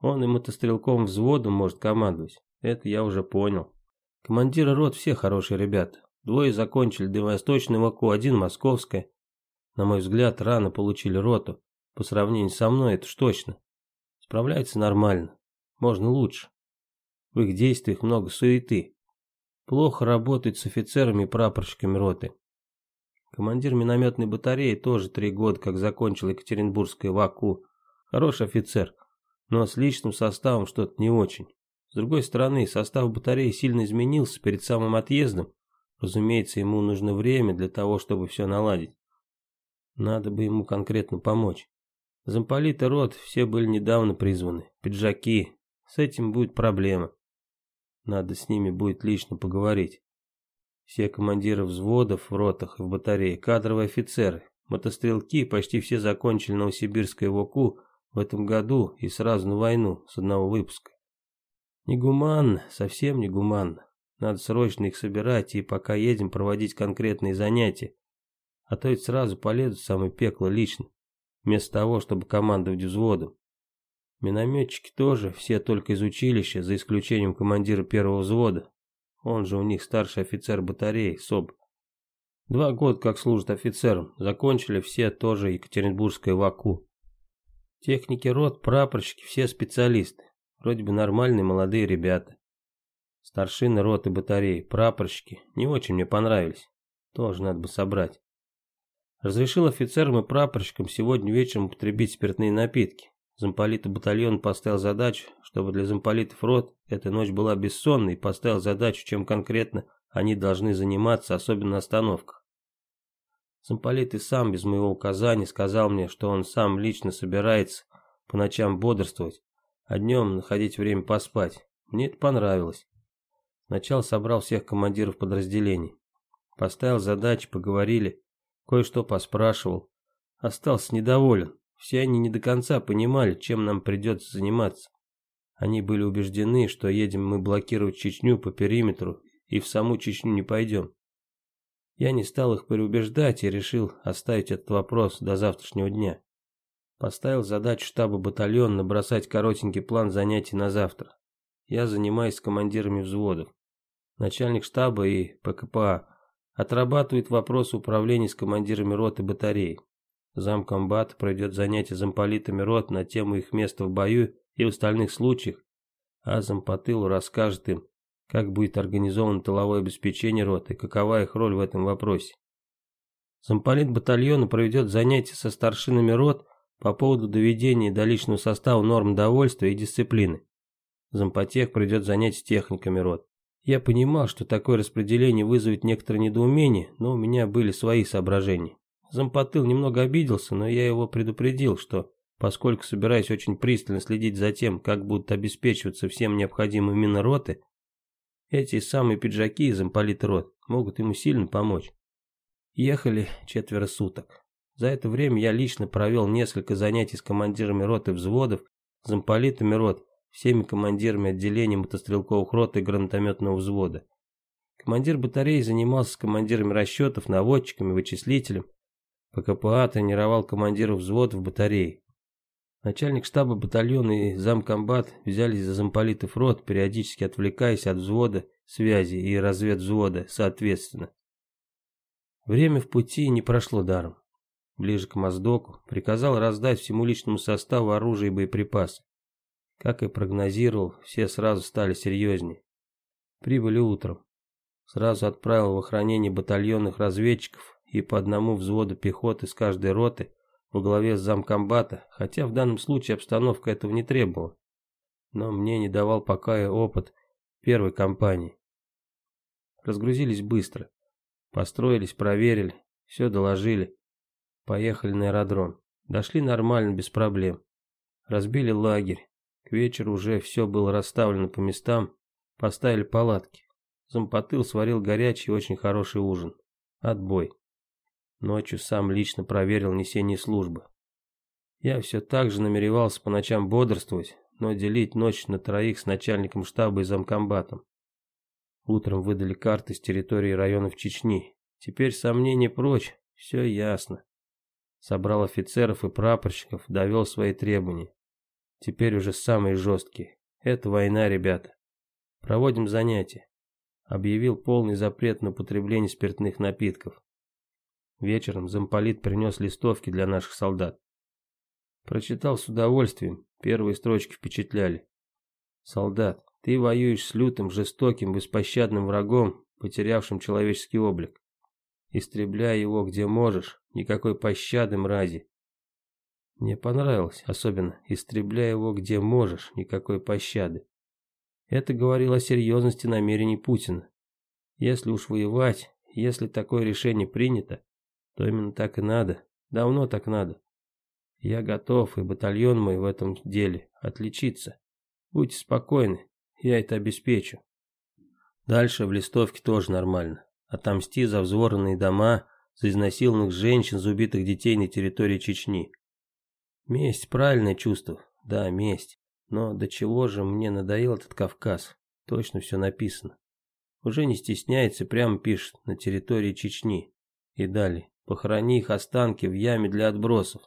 Он и мотострелковым взводом может командовать. Это я уже понял. Командиры рот все хорошие ребята. Двое закончили Дальневосточное ВАКУ, один Московское. На мой взгляд, рано получили роту. По сравнению со мной, это ж точно. Справляются нормально. Можно лучше. В их действиях много суеты. Плохо работают с офицерами и прапорщиками роты. Командир минометной батареи тоже три года как закончил Екатеринбургское ВАКУ. Хороший офицер, но с личным составом что-то не очень. С другой стороны, состав батареи сильно изменился перед самым отъездом. Разумеется, ему нужно время для того, чтобы все наладить. Надо бы ему конкретно помочь. Замполиты рот все были недавно призваны. Пиджаки. С этим будет проблема. Надо с ними будет лично поговорить. Все командиры взводов в ротах и в батарее, кадровые офицеры, мотострелки почти все закончили Новосибирское ВОКУ в этом году и сразу на войну с одного выпуска. Негуманно, совсем негуманно. Надо срочно их собирать и пока едем проводить конкретные занятия. А то ведь сразу полезут в самое пекло лично, вместо того, чтобы командовать взводом. Минометчики тоже, все только из училища, за исключением командира первого взвода, он же у них старший офицер батареи, СОБ. Два года как служит офицером, закончили все тоже Екатеринбургское ВАКУ. Техники рот, прапорщики, все специалисты. Вроде бы нормальные молодые ребята. Старшины роты батареи, прапорщики, не очень мне понравились. Тоже надо бы собрать. Разрешил офицерам и прапорщикам сегодня вечером употребить спиртные напитки. Замполита батальон поставил задачу, чтобы для замполитов рот эта ночь была бессонной, и поставил задачу, чем конкретно они должны заниматься, особенно на остановках. Замполит и сам без моего указания сказал мне, что он сам лично собирается по ночам бодрствовать, а днем находить время поспать. Мне это понравилось. Сначала собрал всех командиров подразделений. Поставил задачи, поговорили, кое-что поспрашивал. Остался недоволен. Все они не до конца понимали, чем нам придется заниматься. Они были убеждены, что едем мы блокировать Чечню по периметру и в саму Чечню не пойдем. Я не стал их переубеждать и решил оставить этот вопрос до завтрашнего дня. Поставил задачу штаба батальона набросать коротенький план занятий на завтра. Я занимаюсь командирами взводов. Начальник штаба и ПКПА отрабатывает вопросы управления с командирами рот и батареи. Замкомбат пройдет занятия замполитами рот на тему их места в бою и в остальных случаях, а зампотылу расскажет им, как будет организовано тыловое обеспечение роты какова их роль в этом вопросе. Замполит батальона проведет занятия со старшинами рот по поводу доведения до личного состава норм довольствия и дисциплины. Зампотех придет занятия с техниками рот. Я понимал, что такое распределение вызовет некоторое недоумение, но у меня были свои соображения. Зампотыл немного обиделся, но я его предупредил, что, поскольку собираюсь очень пристально следить за тем, как будут обеспечиваться всем необходимым именно роты, эти самые пиджаки из замполита рот могут ему сильно помочь. Ехали четверо суток. За это время я лично провел несколько занятий с командирами рот и взводов, замполитами рот, всеми командирами отделений мотострелковых рот и гранатометного взвода. Командир батареи занимался с командирами расчетов, наводчиками, вычислителем. По КПА тренировал командиров взводов батареи. Начальник штаба батальона и замкомбат взялись за замполитов рот, периодически отвлекаясь от взвода, связи и разведвзвода, соответственно. Время в пути не прошло даром. Ближе к Моздоку приказал раздать всему личному составу оружие и боеприпасы. Как и прогнозировал, все сразу стали серьезнее. Прибыли утром. Сразу отправил в охранение батальонных разведчиков и по одному взводу пехоты с каждой роты во главе с замкомбата, хотя в данном случае обстановка этого не требовала. Но мне не давал покоя опыт первой кампании. Разгрузились быстро. Построились, проверили, все доложили. Поехали на аэродром. Дошли нормально, без проблем. Разбили лагерь. К вечеру уже все было расставлено по местам, поставили палатки. Зампотыл сварил горячий очень хороший ужин. Отбой. Ночью сам лично проверил несение службы. Я все так же намеревался по ночам бодрствовать, но делить ночь на троих с начальником штаба и замкомбатом. Утром выдали карты с территории районов Чечни. Теперь сомнения прочь, все ясно. Собрал офицеров и прапорщиков, довел свои требования. Теперь уже самые жесткие. Это война, ребята. Проводим занятия. Объявил полный запрет на употребление спиртных напитков. Вечером замполит принес листовки для наших солдат. Прочитал с удовольствием, первые строчки впечатляли. Солдат, ты воюешь с лютым, жестоким, беспощадным врагом, потерявшим человеческий облик. Истребляй его где можешь, никакой пощады, мрази. Мне понравилось, особенно «истребляй его где можешь, никакой пощады». Это говорило о серьезности намерений Путина. Если уж воевать, если такое решение принято, то именно так и надо, давно так надо. Я готов, и батальон мой в этом деле, отличиться. Будьте спокойны, я это обеспечу. Дальше в листовке тоже нормально. Отомсти за взворанные дома, за изнасилованных женщин, за убитых детей на территории Чечни. Месть – правильное чувство. Да, месть. Но до чего же мне надоел этот Кавказ? Точно все написано. Уже не стесняется, прямо пишет, на территории Чечни. И далее. Похорони их останки в яме для отбросов.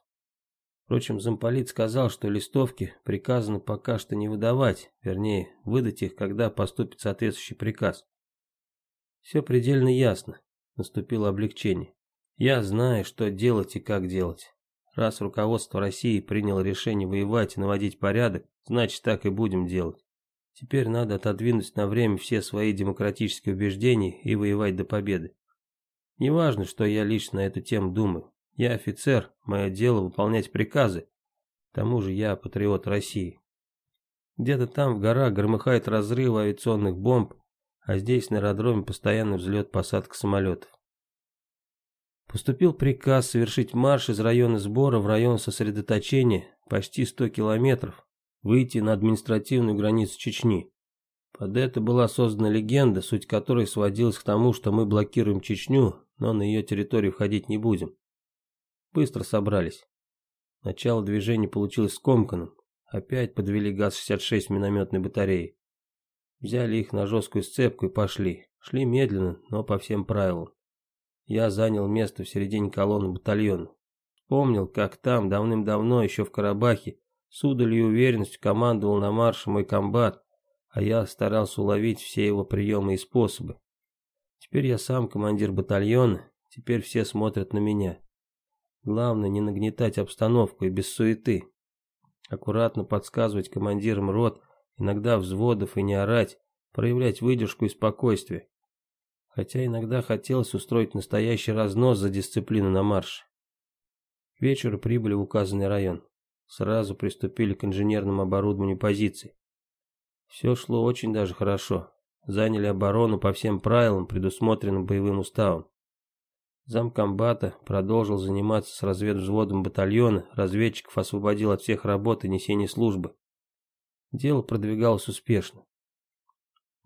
Впрочем, замполит сказал, что листовки приказано пока что не выдавать, вернее, выдать их, когда поступит соответствующий приказ. Все предельно ясно. Наступило облегчение. Я знаю, что делать и как делать. Раз руководство России приняло решение воевать и наводить порядок, значит так и будем делать. Теперь надо отодвинуть на время все свои демократические убеждения и воевать до победы. Неважно, что я лично на эту тему думаю. Я офицер, мое дело выполнять приказы. К тому же я патриот России. Где-то там в горах громыхают разрывы авиационных бомб, а здесь на аэродроме постоянный взлет-посадка самолетов. Поступил приказ совершить марш из района сбора в район сосредоточения, почти 100 километров, выйти на административную границу Чечни. Под это была создана легенда, суть которой сводилась к тому, что мы блокируем Чечню, но на ее территорию входить не будем. Быстро собрались. Начало движения получилось скомканным. Опять подвели ГАЗ-66 минометной батареи. Взяли их на жесткую сцепку и пошли. Шли медленно, но по всем правилам я занял место в середине колонны батальона. Помнил, как там, давным-давно, еще в Карабахе, с удалью уверенностью командовал на марше мой комбат, а я старался уловить все его приемы и способы. Теперь я сам командир батальона, теперь все смотрят на меня. Главное не нагнетать обстановку и без суеты. Аккуратно подсказывать командирам рот, иногда взводов и не орать, проявлять выдержку и спокойствие. Хотя иногда хотелось устроить настоящий разнос за дисциплину на марше. К вечеру прибыли в указанный район. Сразу приступили к инженерному оборудованию позиций. Все шло очень даже хорошо. Заняли оборону по всем правилам, предусмотренным боевым уставом. Замкомбата продолжил заниматься с разведвзводом батальона, разведчиков освободил от всех работ и несения службы. Дело продвигалось успешно.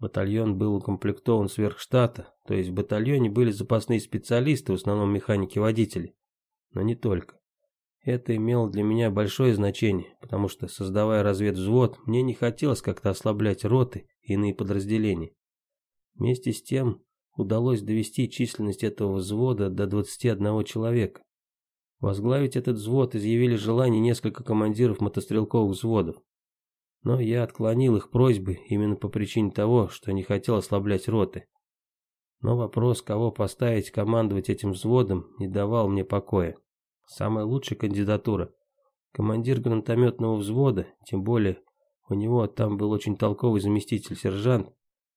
Батальон был укомплектован сверх штата, то есть в батальоне были запасные специалисты, в основном механики-водители. Но не только. Это имело для меня большое значение, потому что, создавая разведвзвод, мне не хотелось как-то ослаблять роты и иные подразделения. Вместе с тем, удалось довести численность этого взвода до 21 человека. Возглавить этот взвод изъявили желание несколько командиров мотострелковых взводов. Но я отклонил их просьбы именно по причине того, что не хотел ослаблять роты. Но вопрос, кого поставить командовать этим взводом, не давал мне покоя. Самая лучшая кандидатура – командир гранатометного взвода, тем более у него там был очень толковый заместитель-сержант,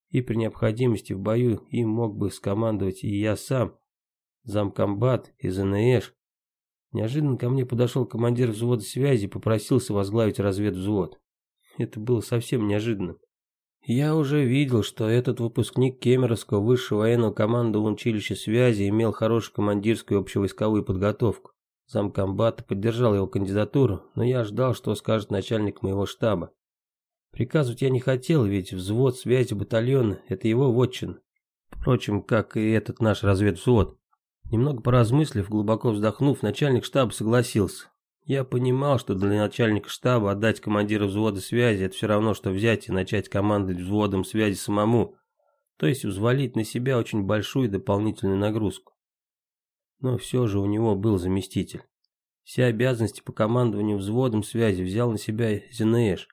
и при необходимости в бою им мог бы скомандовать и я сам, замкомбат из НЭШ. Неожиданно ко мне подошел командир взвода связи и попросился возглавить разведвзвод. Это было совсем неожиданно. Я уже видел, что этот выпускник Кемеровского высшего военного командного училища связи имел хорошую командирскую и общевойсковую подготовку. Замкомбата поддержал его кандидатуру, но я ждал, что скажет начальник моего штаба. Приказывать я не хотел, ведь взвод связи батальона – это его вотчин. Впрочем, как и этот наш разведвзвод. Немного поразмыслив, глубоко вздохнув, начальник штаба согласился. Я понимал, что для начальника штаба отдать командира взвода связи – это все равно, что взять и начать командовать взводом связи самому, то есть взвалить на себя очень большую дополнительную нагрузку. Но все же у него был заместитель. Все обязанности по командованию взводом связи взял на себя Зинаэш.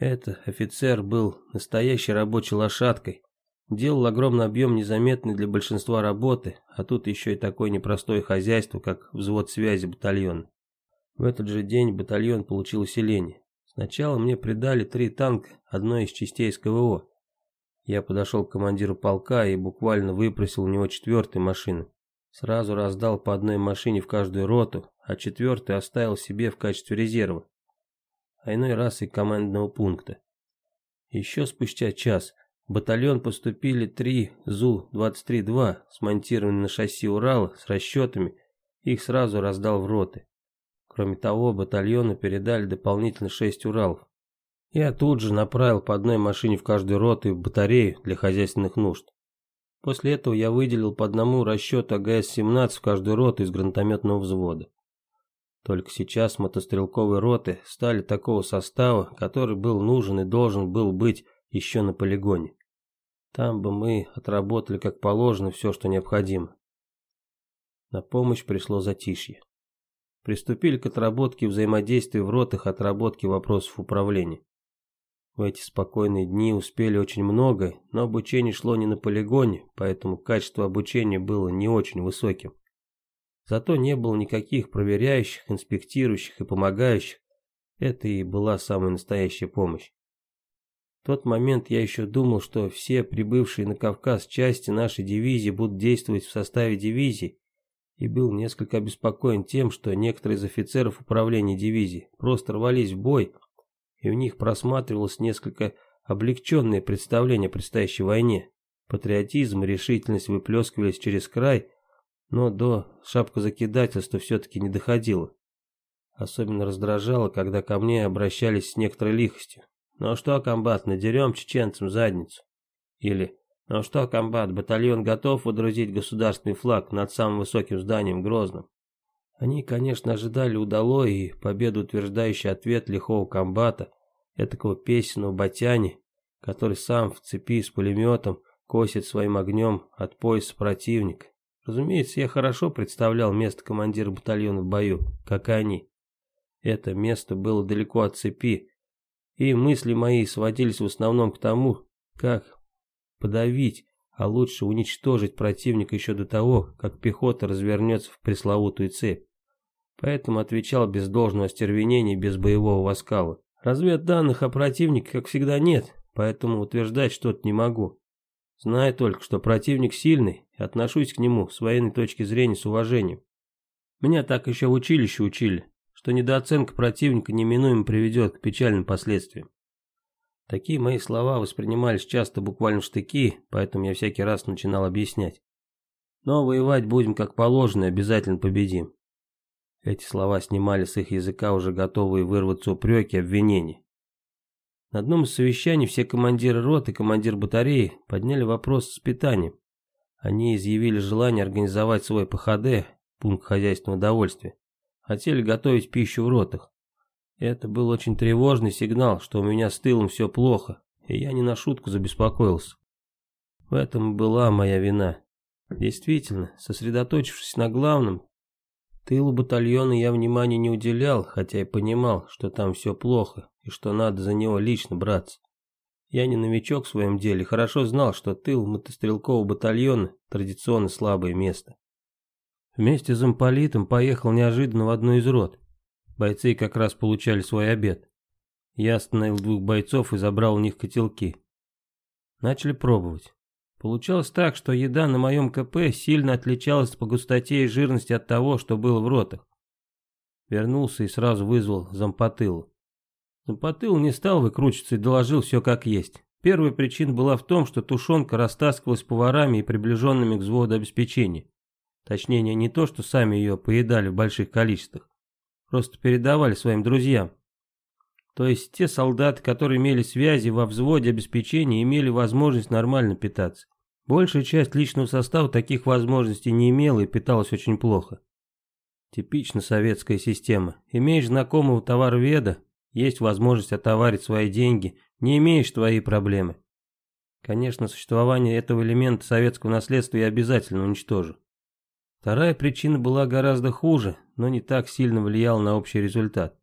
Этот офицер был настоящей рабочей лошадкой. Делал огромный объем незаметной для большинства работы, а тут еще и такое непростое хозяйство, как взвод связи батальона. В этот же день батальон получил усиление. Сначала мне придали три танка одной из частей СКВО. Я подошел к командиру полка и буквально выпросил у него четвертую машину. Сразу раздал по одной машине в каждую роту, а четвертую оставил себе в качестве резерва а иной раз и командного пункта. Еще спустя час в батальон поступили три ЗУ-23-2, смонтированные на шасси Урала с расчетами, их сразу раздал в роты. Кроме того, батальону передали дополнительно шесть Уралов. Я тут же направил по одной машине в каждую роту и батарею для хозяйственных нужд. После этого я выделил по одному расчету АГС-17 в каждую роту из гранатометного взвода. Только сейчас мотострелковые роты стали такого состава, который был нужен и должен был быть еще на полигоне. Там бы мы отработали как положено все, что необходимо. На помощь пришло затишье. Приступили к отработке взаимодействия в ротах отработки вопросов управления. В эти спокойные дни успели очень много, но обучение шло не на полигоне, поэтому качество обучения было не очень высоким. Зато не было никаких проверяющих, инспектирующих и помогающих. Это и была самая настоящая помощь. В тот момент я еще думал, что все прибывшие на Кавказ части нашей дивизии будут действовать в составе дивизии, и был несколько обеспокоен тем, что некоторые из офицеров управления дивизии просто рвались в бой, и у них просматривалось несколько облегченное представление о предстоящей войне. Патриотизм и решительность выплескивались через край, но до шапкозакидательства все-таки не доходило. Особенно раздражало, когда ко мне обращались с некоторой лихостью. «Ну что, комбат, надерем чеченцам задницу?» Или «Ну что, комбат, батальон готов водрузить государственный флаг над самым высоким зданием Грозным?» Они, конечно, ожидали удалой и победу утверждающий ответ лихого комбата, этакого песенного батяни, который сам в цепи с пулеметом косит своим огнем от пояса противника. Разумеется, я хорошо представлял место командира батальона в бою, как и они. Это место было далеко от цепи, и мысли мои сводились в основном к тому, как подавить а лучше уничтожить противника еще до того, как пехота развернется в пресловутую цепь. Поэтому отвечал без должного остервенения, без боевого воскала. Разведданных о противнике, как всегда, нет, поэтому утверждать что-то не могу. Знаю только, что противник сильный, и отношусь к нему с военной точки зрения с уважением. Меня так еще в училище учили, что недооценка противника неминуемо приведет к печальным последствиям. Такие мои слова воспринимались часто буквально в штыки, поэтому я всякий раз начинал объяснять. Но воевать будем как положено и обязательно победим. Эти слова снимали с их языка уже готовые вырваться упреки, обвинения. На одном из совещаний все командиры рот и командир батареи подняли вопрос с питанием. Они изъявили желание организовать свой ПХД, пункт хозяйственного довольствия. Хотели готовить пищу в ротах. Это был очень тревожный сигнал, что у меня с тылом все плохо, и я не на шутку забеспокоился. В этом была моя вина. Действительно, сосредоточившись на главном, тылу батальона я внимания не уделял, хотя и понимал, что там все плохо и что надо за него лично браться. Я не новичок в своем деле, хорошо знал, что тыл мотострелкового батальона – традиционно слабое место. Вместе с замполитом поехал неожиданно в одну из рот. Бойцы как раз получали свой обед. Я остановил двух бойцов и забрал у них котелки. Начали пробовать. Получалось так, что еда на моем КП сильно отличалась по густоте и жирности от того, что было в ротах. Вернулся и сразу вызвал зампотылу. Зампотыл не стал выкручиваться и доложил все как есть. Первая причина была в том, что тушенка растаскивалась поварами и приближенными к взводу обеспечения. Точнее, не то, что сами ее поедали в больших количествах, Просто передавали своим друзьям. То есть те солдаты, которые имели связи во взводе обеспечения, имели возможность нормально питаться. Большая часть личного состава таких возможностей не имела и питалась очень плохо. Типично советская система. Имеешь знакомого товароведа, есть возможность отоварить свои деньги, не имеешь твои проблемы. Конечно, существование этого элемента советского наследства я обязательно уничтожу. Вторая причина была гораздо хуже, но не так сильно влияла на общий результат.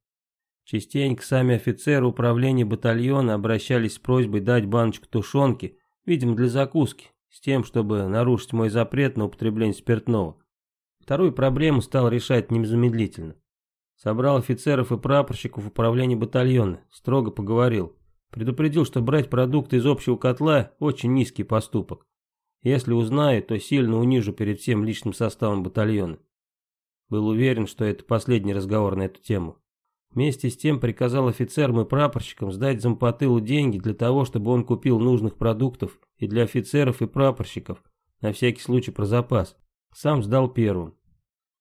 Частенько сами офицеры управления батальона обращались с просьбой дать баночку тушенки, видимо для закуски, с тем, чтобы нарушить мой запрет на употребление спиртного. Вторую проблему стал решать незамедлительно. Собрал офицеров и прапорщиков управления батальона, строго поговорил. Предупредил, что брать продукты из общего котла – очень низкий поступок. Если узнаю, то сильно унижу перед всем личным составом батальона. Был уверен, что это последний разговор на эту тему. Вместе с тем приказал офицерам и прапорщикам сдать зампотылу деньги для того, чтобы он купил нужных продуктов и для офицеров и прапорщиков, на всякий случай про запас. Сам сдал первым.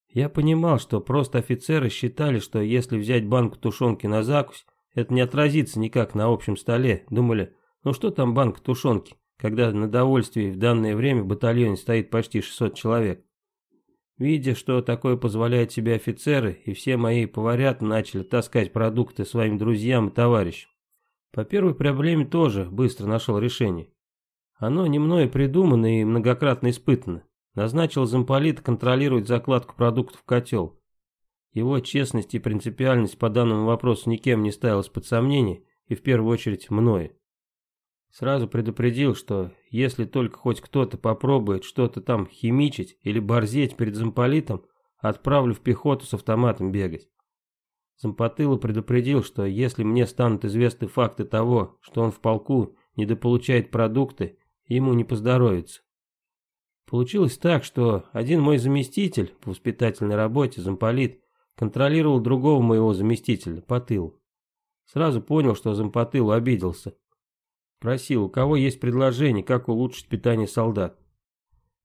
Я понимал, что просто офицеры считали, что если взять банку тушенки на закусь, это не отразится никак на общем столе. Думали, ну что там банка тушенки? Когда на довольствии в данное время в батальоне стоит почти 600 человек. Видя, что такое позволяют себе офицеры, и все мои поварят начали таскать продукты своим друзьям и товарищам. По первой проблеме тоже быстро нашел решение. Оно не мною придумано и многократно испытано. Назначил замполит контролировать закладку продуктов в котел. Его честность и принципиальность по данному вопросу никем не ставилась под сомнение, и в первую очередь мною. Сразу предупредил, что если только хоть кто-то попробует что-то там химичить или борзеть перед замполитом, отправлю в пехоту с автоматом бегать. Зампотыло предупредил, что если мне станут известны факты того, что он в полку недополучает продукты, ему не поздоровится. Получилось так, что один мой заместитель по воспитательной работе, замполит, контролировал другого моего заместителя по тылу. Сразу понял, что зампотыл обиделся Просил, у кого есть предложение, как улучшить питание солдат.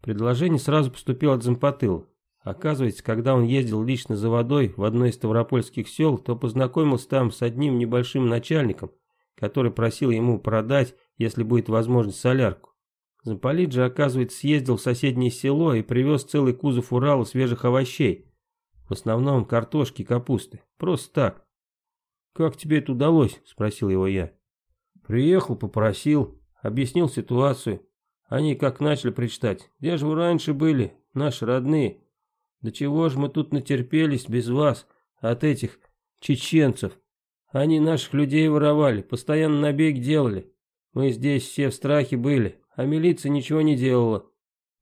Предложение сразу поступило от зампотыла. Оказывается, когда он ездил лично за водой в одно из ставропольских сел, то познакомился там с одним небольшим начальником, который просил ему продать, если будет возможность, солярку. Замполит же, оказывается, съездил в соседнее село и привез целый кузов Урала свежих овощей. В основном картошки и капусты. Просто так. «Как тебе это удалось?» – спросил его я. Приехал, попросил, объяснил ситуацию. Они как начали причитать. Где же вы раньше были, наши родные? Да чего же мы тут натерпелись без вас, от этих чеченцев? Они наших людей воровали, постоянно набег делали. Мы здесь все в страхе были, а милиция ничего не делала.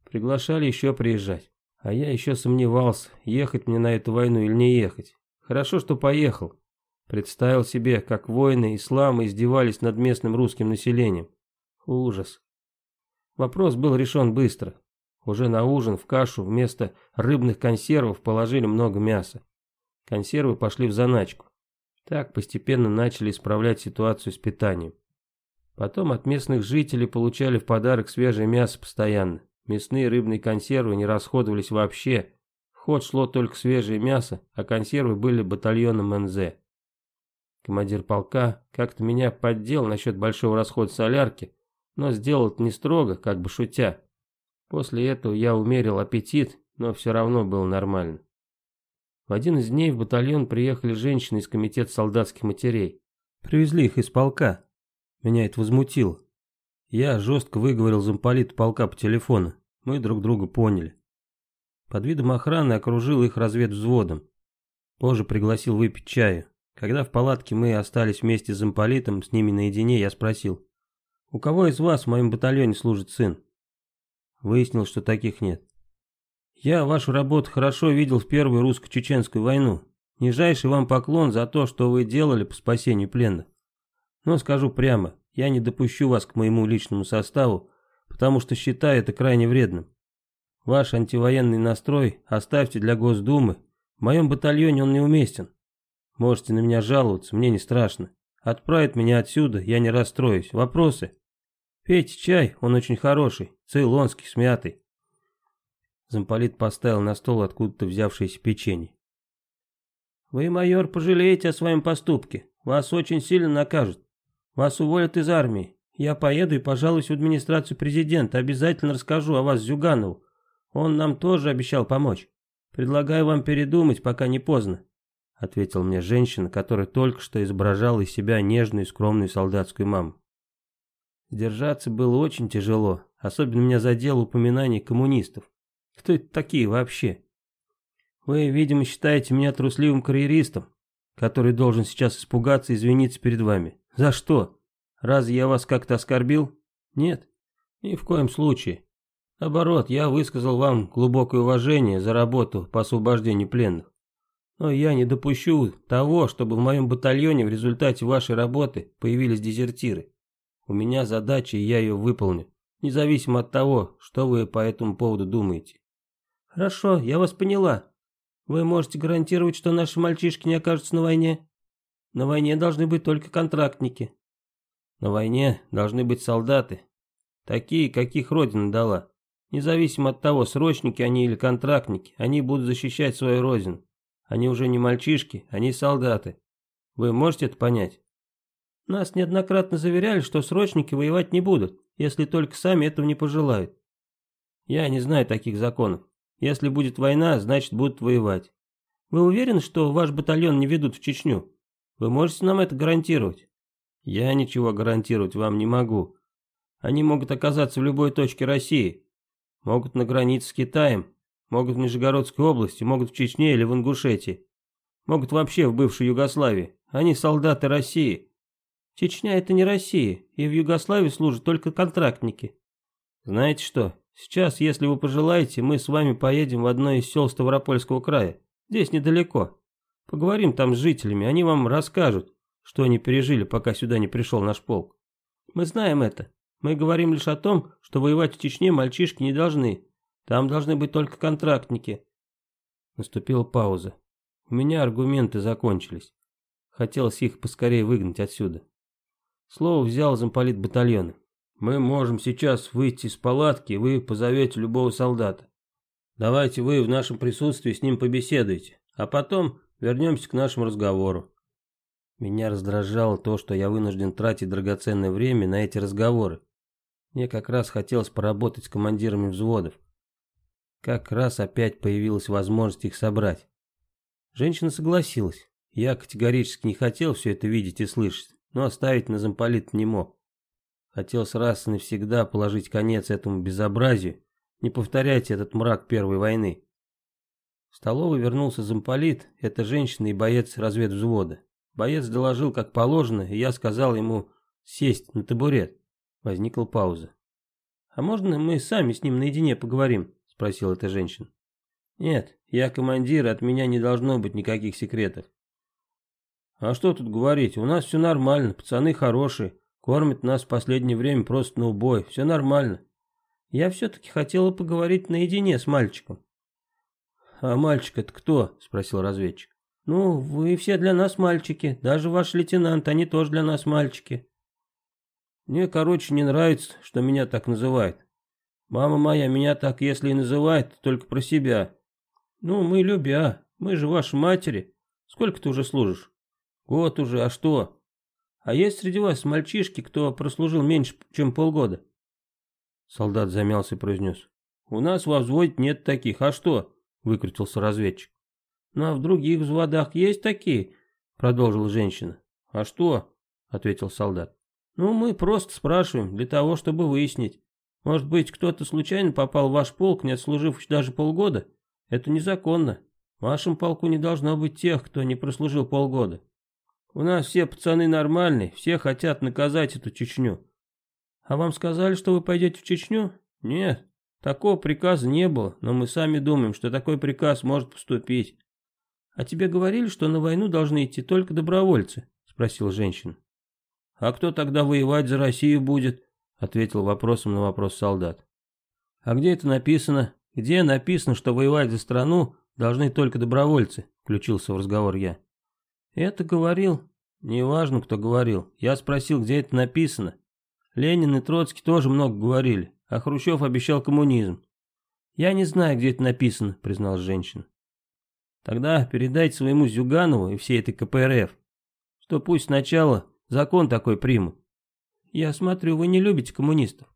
Приглашали еще приезжать. А я еще сомневался, ехать мне на эту войну или не ехать. Хорошо, что поехал. Представил себе, как воины ислама издевались над местным русским населением. Ужас. Вопрос был решен быстро. Уже на ужин в кашу вместо рыбных консервов положили много мяса. Консервы пошли в заначку. Так постепенно начали исправлять ситуацию с питанием. Потом от местных жителей получали в подарок свежее мясо постоянно. Мясные рыбные консервы не расходовались вообще. В ход шло только свежее мясо, а консервы были батальоном НЗ. Командир полка как-то меня поддел насчет большого расхода солярки, но сделал это не строго, как бы шутя. После этого я умерил аппетит, но все равно было нормально. В один из дней в батальон приехали женщины из комитета солдатских матерей. Привезли их из полка. Меня это возмутило. Я жестко выговорил замполит полка по телефону. Мы друг друга поняли. Под видом охраны окружил их разведвзводом. Позже пригласил выпить чаю. Когда в палатке мы остались вместе с замполитом, с ними наедине, я спросил. «У кого из вас в моем батальоне служит сын?» Выяснил, что таких нет. «Я вашу работу хорошо видел в Первую русско-чеченскую войну. Нижайший вам поклон за то, что вы делали по спасению пленных. Но скажу прямо, я не допущу вас к моему личному составу, потому что считаю это крайне вредным. Ваш антивоенный настрой оставьте для Госдумы. В моем батальоне он неуместен. Можете на меня жаловаться, мне не страшно. Отправить меня отсюда, я не расстроюсь. Вопросы? Пейте чай, он очень хороший, цейлонский, смятый. Замполит поставил на стол откуда-то взявшееся печенье. Вы, майор, пожалеете о своем поступке. Вас очень сильно накажут. Вас уволят из армии. Я поеду и пожалуюсь в администрацию президента. Обязательно расскажу о вас Зюганову. Он нам тоже обещал помочь. Предлагаю вам передумать, пока не поздно. Ответила мне женщина, которая только что изображала из себя нежную и скромную солдатскую маму. Сдержаться было очень тяжело. Особенно меня задело упоминание коммунистов. Кто это такие вообще? Вы, видимо, считаете меня трусливым карьеристом, который должен сейчас испугаться и извиниться перед вами. За что? Разве я вас как-то оскорбил? Нет, ни в коем случае. Наоборот, я высказал вам глубокое уважение за работу по освобождению пленных. Но я не допущу того, чтобы в моем батальоне в результате вашей работы появились дезертиры. У меня задача, и я ее выполню, независимо от того, что вы по этому поводу думаете. Хорошо, я вас поняла. Вы можете гарантировать, что наши мальчишки не окажутся на войне? На войне должны быть только контрактники. На войне должны быть солдаты. Такие, каких Родина дала. Независимо от того, срочники они или контрактники, они будут защищать свою Родину. Они уже не мальчишки, они солдаты. Вы можете это понять? Нас неоднократно заверяли, что срочники воевать не будут, если только сами этого не пожелают. Я не знаю таких законов. Если будет война, значит будут воевать. Вы уверены, что ваш батальон не ведут в Чечню? Вы можете нам это гарантировать? Я ничего гарантировать вам не могу. Они могут оказаться в любой точке России. Могут на границе с Китаем, могут в Нижегородской области, могут в Чечне или в Ингушетии. Могут вообще в бывшей Югославии. Они солдаты России. Чечня это не Россия, и в Югославии служат только контрактники. Знаете что, сейчас, если вы пожелаете, мы с вами поедем в одно из сел Ставропольского края. Здесь недалеко. Поговорим там с жителями, они вам расскажут, что они пережили, пока сюда не пришел наш полк. Мы знаем это. Мы говорим лишь о том, что воевать в Чечне мальчишки не должны. Там должны быть только контрактники. Наступила пауза. У меня аргументы закончились. Хотелось их поскорее выгнать отсюда. Слово взял замполит батальона. Мы можем сейчас выйти из палатки, и вы позовете любого солдата. Давайте вы в нашем присутствии с ним побеседуете, а потом Вернемся к нашему разговору. Меня раздражало то, что я вынужден тратить драгоценное время на эти разговоры. Мне как раз хотелось поработать с командирами взводов. Как раз опять появилась возможность их собрать. Женщина согласилась. Я категорически не хотел все это видеть и слышать, но оставить на замполит не мог. Хотелось раз и навсегда положить конец этому безобразию, не повторять этот мрак Первой войны. В столовую вернулся замполит, это женщина и боец разведвзвода. Боец доложил как положено, и я сказал ему сесть на табурет. Возникла пауза. «А можно мы сами с ним наедине поговорим?» — спросила эта женщина. «Нет, я командир, от меня не должно быть никаких секретов». «А что тут говорить, у нас все нормально, пацаны хорошие, кормят нас в последнее время просто на убой, все нормально. Я все-таки хотела поговорить наедине с мальчиком». «А мальчик это кто?» — спросил разведчик. «Ну, вы все для нас мальчики, даже ваш лейтенант, они тоже для нас мальчики». Мне, короче, не нравится, что меня так называют. Мама моя меня так, если и называет, то только про себя. Ну, мы любя, мы же ваши матери. Сколько ты уже служишь? Год уже, а что? А есть среди вас мальчишки, кто прослужил меньше, чем полгода? Солдат замялся и произнес. У нас во взводе нет таких, а что? Выкрутился разведчик. Ну, а в других взводах есть такие? Продолжила женщина. А что? Ответил солдат. Ну, мы просто спрашиваем, для того, чтобы выяснить. Может быть, кто-то случайно попал в ваш полк, не отслужив даже полгода? Это незаконно. В вашем полку не должно быть тех, кто не прослужил полгода. У нас все пацаны нормальные, все хотят наказать эту Чечню. А вам сказали, что вы пойдете в Чечню? Нет, такого приказа не было, но мы сами думаем, что такой приказ может поступить. А тебе говорили, что на войну должны идти только добровольцы? Спросила женщина. «А кто тогда воевать за Россию будет?» — ответил вопросом на вопрос солдат. «А где это написано? Где написано, что воевать за страну должны только добровольцы?» — включился в разговор я. «Это говорил?» «Неважно, кто говорил. Я спросил, где это написано. Ленин и Троцкий тоже много говорили, а Хрущев обещал коммунизм. «Я не знаю, где это написано», — призналась женщина. «Тогда передайте своему Зюганову и всей этой КПРФ, что пусть сначала Закон такой примут. Я смотрю, вы не любите коммунистов.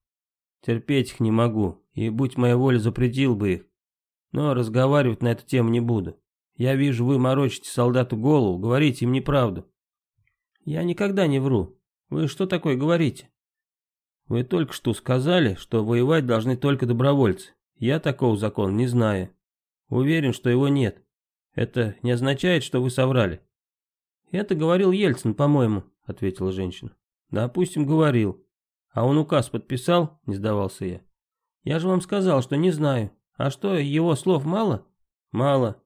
Терпеть их не могу, и будь моя воля, запретил бы их. Но разговаривать на эту тему не буду. Я вижу, вы морочите солдату голову, говорите им неправду. Я никогда не вру. Вы что такое говорите? Вы только что сказали, что воевать должны только добровольцы. Я такого закона не знаю. Уверен, что его нет. Это не означает, что вы соврали. Это говорил Ельцин, по-моему ответила женщина. Допустим, говорил. А он указ подписал? Не сдавался я. Я же вам сказал, что не знаю. А что, его слов мало? Мало.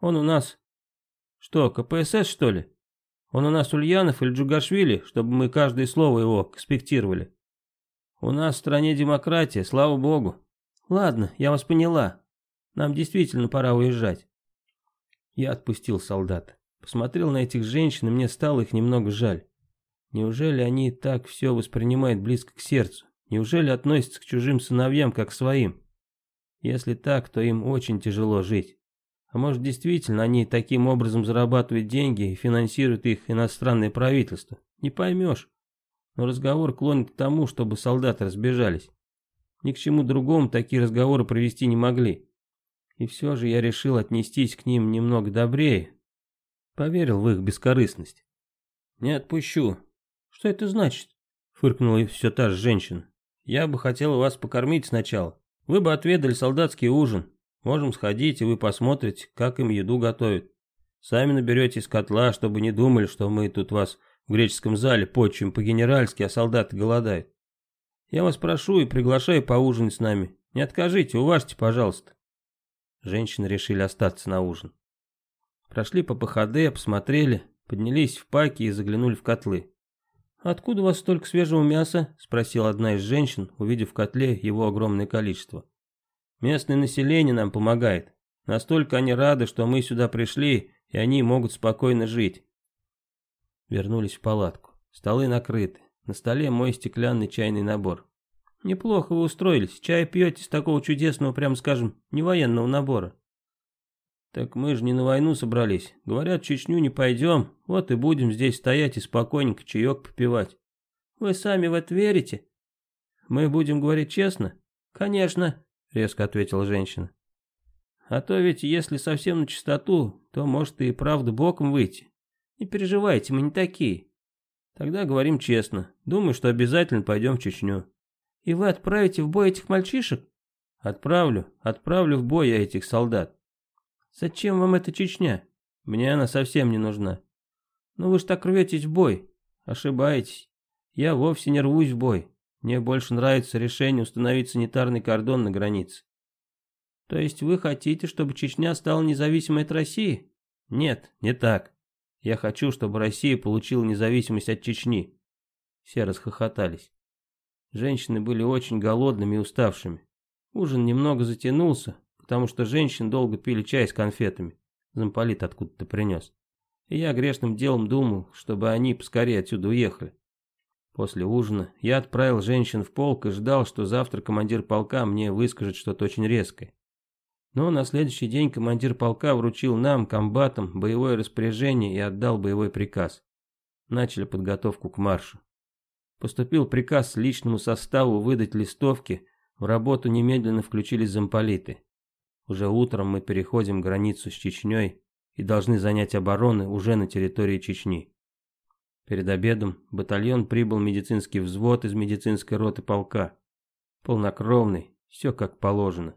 Он у нас... Что, КПСС, что ли? Он у нас Ульянов или Джугашвили, чтобы мы каждое слово его конспектировали. У нас в стране демократия, слава богу. Ладно, я вас поняла. Нам действительно пора уезжать. Я отпустил солдата. Посмотрел на этих женщин, и мне стало их немного жаль. Неужели они так все воспринимают близко к сердцу? Неужели относятся к чужим сыновьям как к своим? Если так, то им очень тяжело жить. А может действительно они таким образом зарабатывают деньги и финансируют их иностранное правительство? Не поймешь. Но разговор клонит к тому, чтобы солдаты разбежались. Ни к чему другому такие разговоры провести не могли. И все же я решил отнестись к ним немного добрее. Поверил в их бескорыстность. «Не отпущу», «Что это значит?» — фыркнула все та же женщина. «Я бы хотела вас покормить сначала. Вы бы отведали солдатский ужин. Можем сходить, и вы посмотрите, как им еду готовят. Сами наберете из котла, чтобы не думали, что мы тут вас в греческом зале почуем по-генеральски, а солдаты голодают. Я вас прошу и приглашаю поужинать с нами. Не откажите, уважьте, пожалуйста». Женщины решили остаться на ужин. Прошли по ПХД, посмотрели, поднялись в паки и заглянули в котлы. «Откуда у вас столько свежего мяса?» – спросила одна из женщин, увидев в котле его огромное количество. «Местное население нам помогает. Настолько они рады, что мы сюда пришли, и они могут спокойно жить». Вернулись в палатку. Столы накрыты. На столе мой стеклянный чайный набор. «Неплохо вы устроились. Чай пьете с такого чудесного, прям скажем, не военного набора». «Так мы же не на войну собрались. Говорят, в Чечню не пойдем, вот и будем здесь стоять и спокойненько чаек попивать». «Вы сами в это верите?» «Мы будем говорить честно?» «Конечно», — резко ответила женщина. «А то ведь если совсем на чистоту, то может и правда боком выйти. Не переживайте, мы не такие. Тогда говорим честно. Думаю, что обязательно пойдем в Чечню». «И вы отправите в бой этих мальчишек?» «Отправлю, отправлю в бой я этих солдат. Зачем вам эта Чечня? Мне она совсем не нужна. Ну вы ж так рветесь в бой. Ошибаетесь. Я вовсе не рвусь в бой. Мне больше нравится решение установить санитарный кордон на границе. То есть вы хотите, чтобы Чечня стала независимой от России? Нет, не так. Я хочу, чтобы Россия получила независимость от Чечни. Все расхохотались. Женщины были очень голодными и уставшими. Ужин немного затянулся, потому что женщин долго пили чай с конфетами. Замполит откуда-то принес. И я грешным делом думал, чтобы они поскорее отсюда уехали. После ужина я отправил женщин в полк и ждал, что завтра командир полка мне выскажет что-то очень резкое. Но на следующий день командир полка вручил нам, комбатам, боевое распоряжение и отдал боевой приказ. Начали подготовку к маршу. Поступил приказ личному составу выдать листовки, в работу немедленно включились замполиты. Уже утром мы переходим границу с Чечней и должны занять обороны уже на территории Чечни. Перед обедом батальон прибыл медицинский взвод из медицинской роты полка. Полнокровный, все как положено.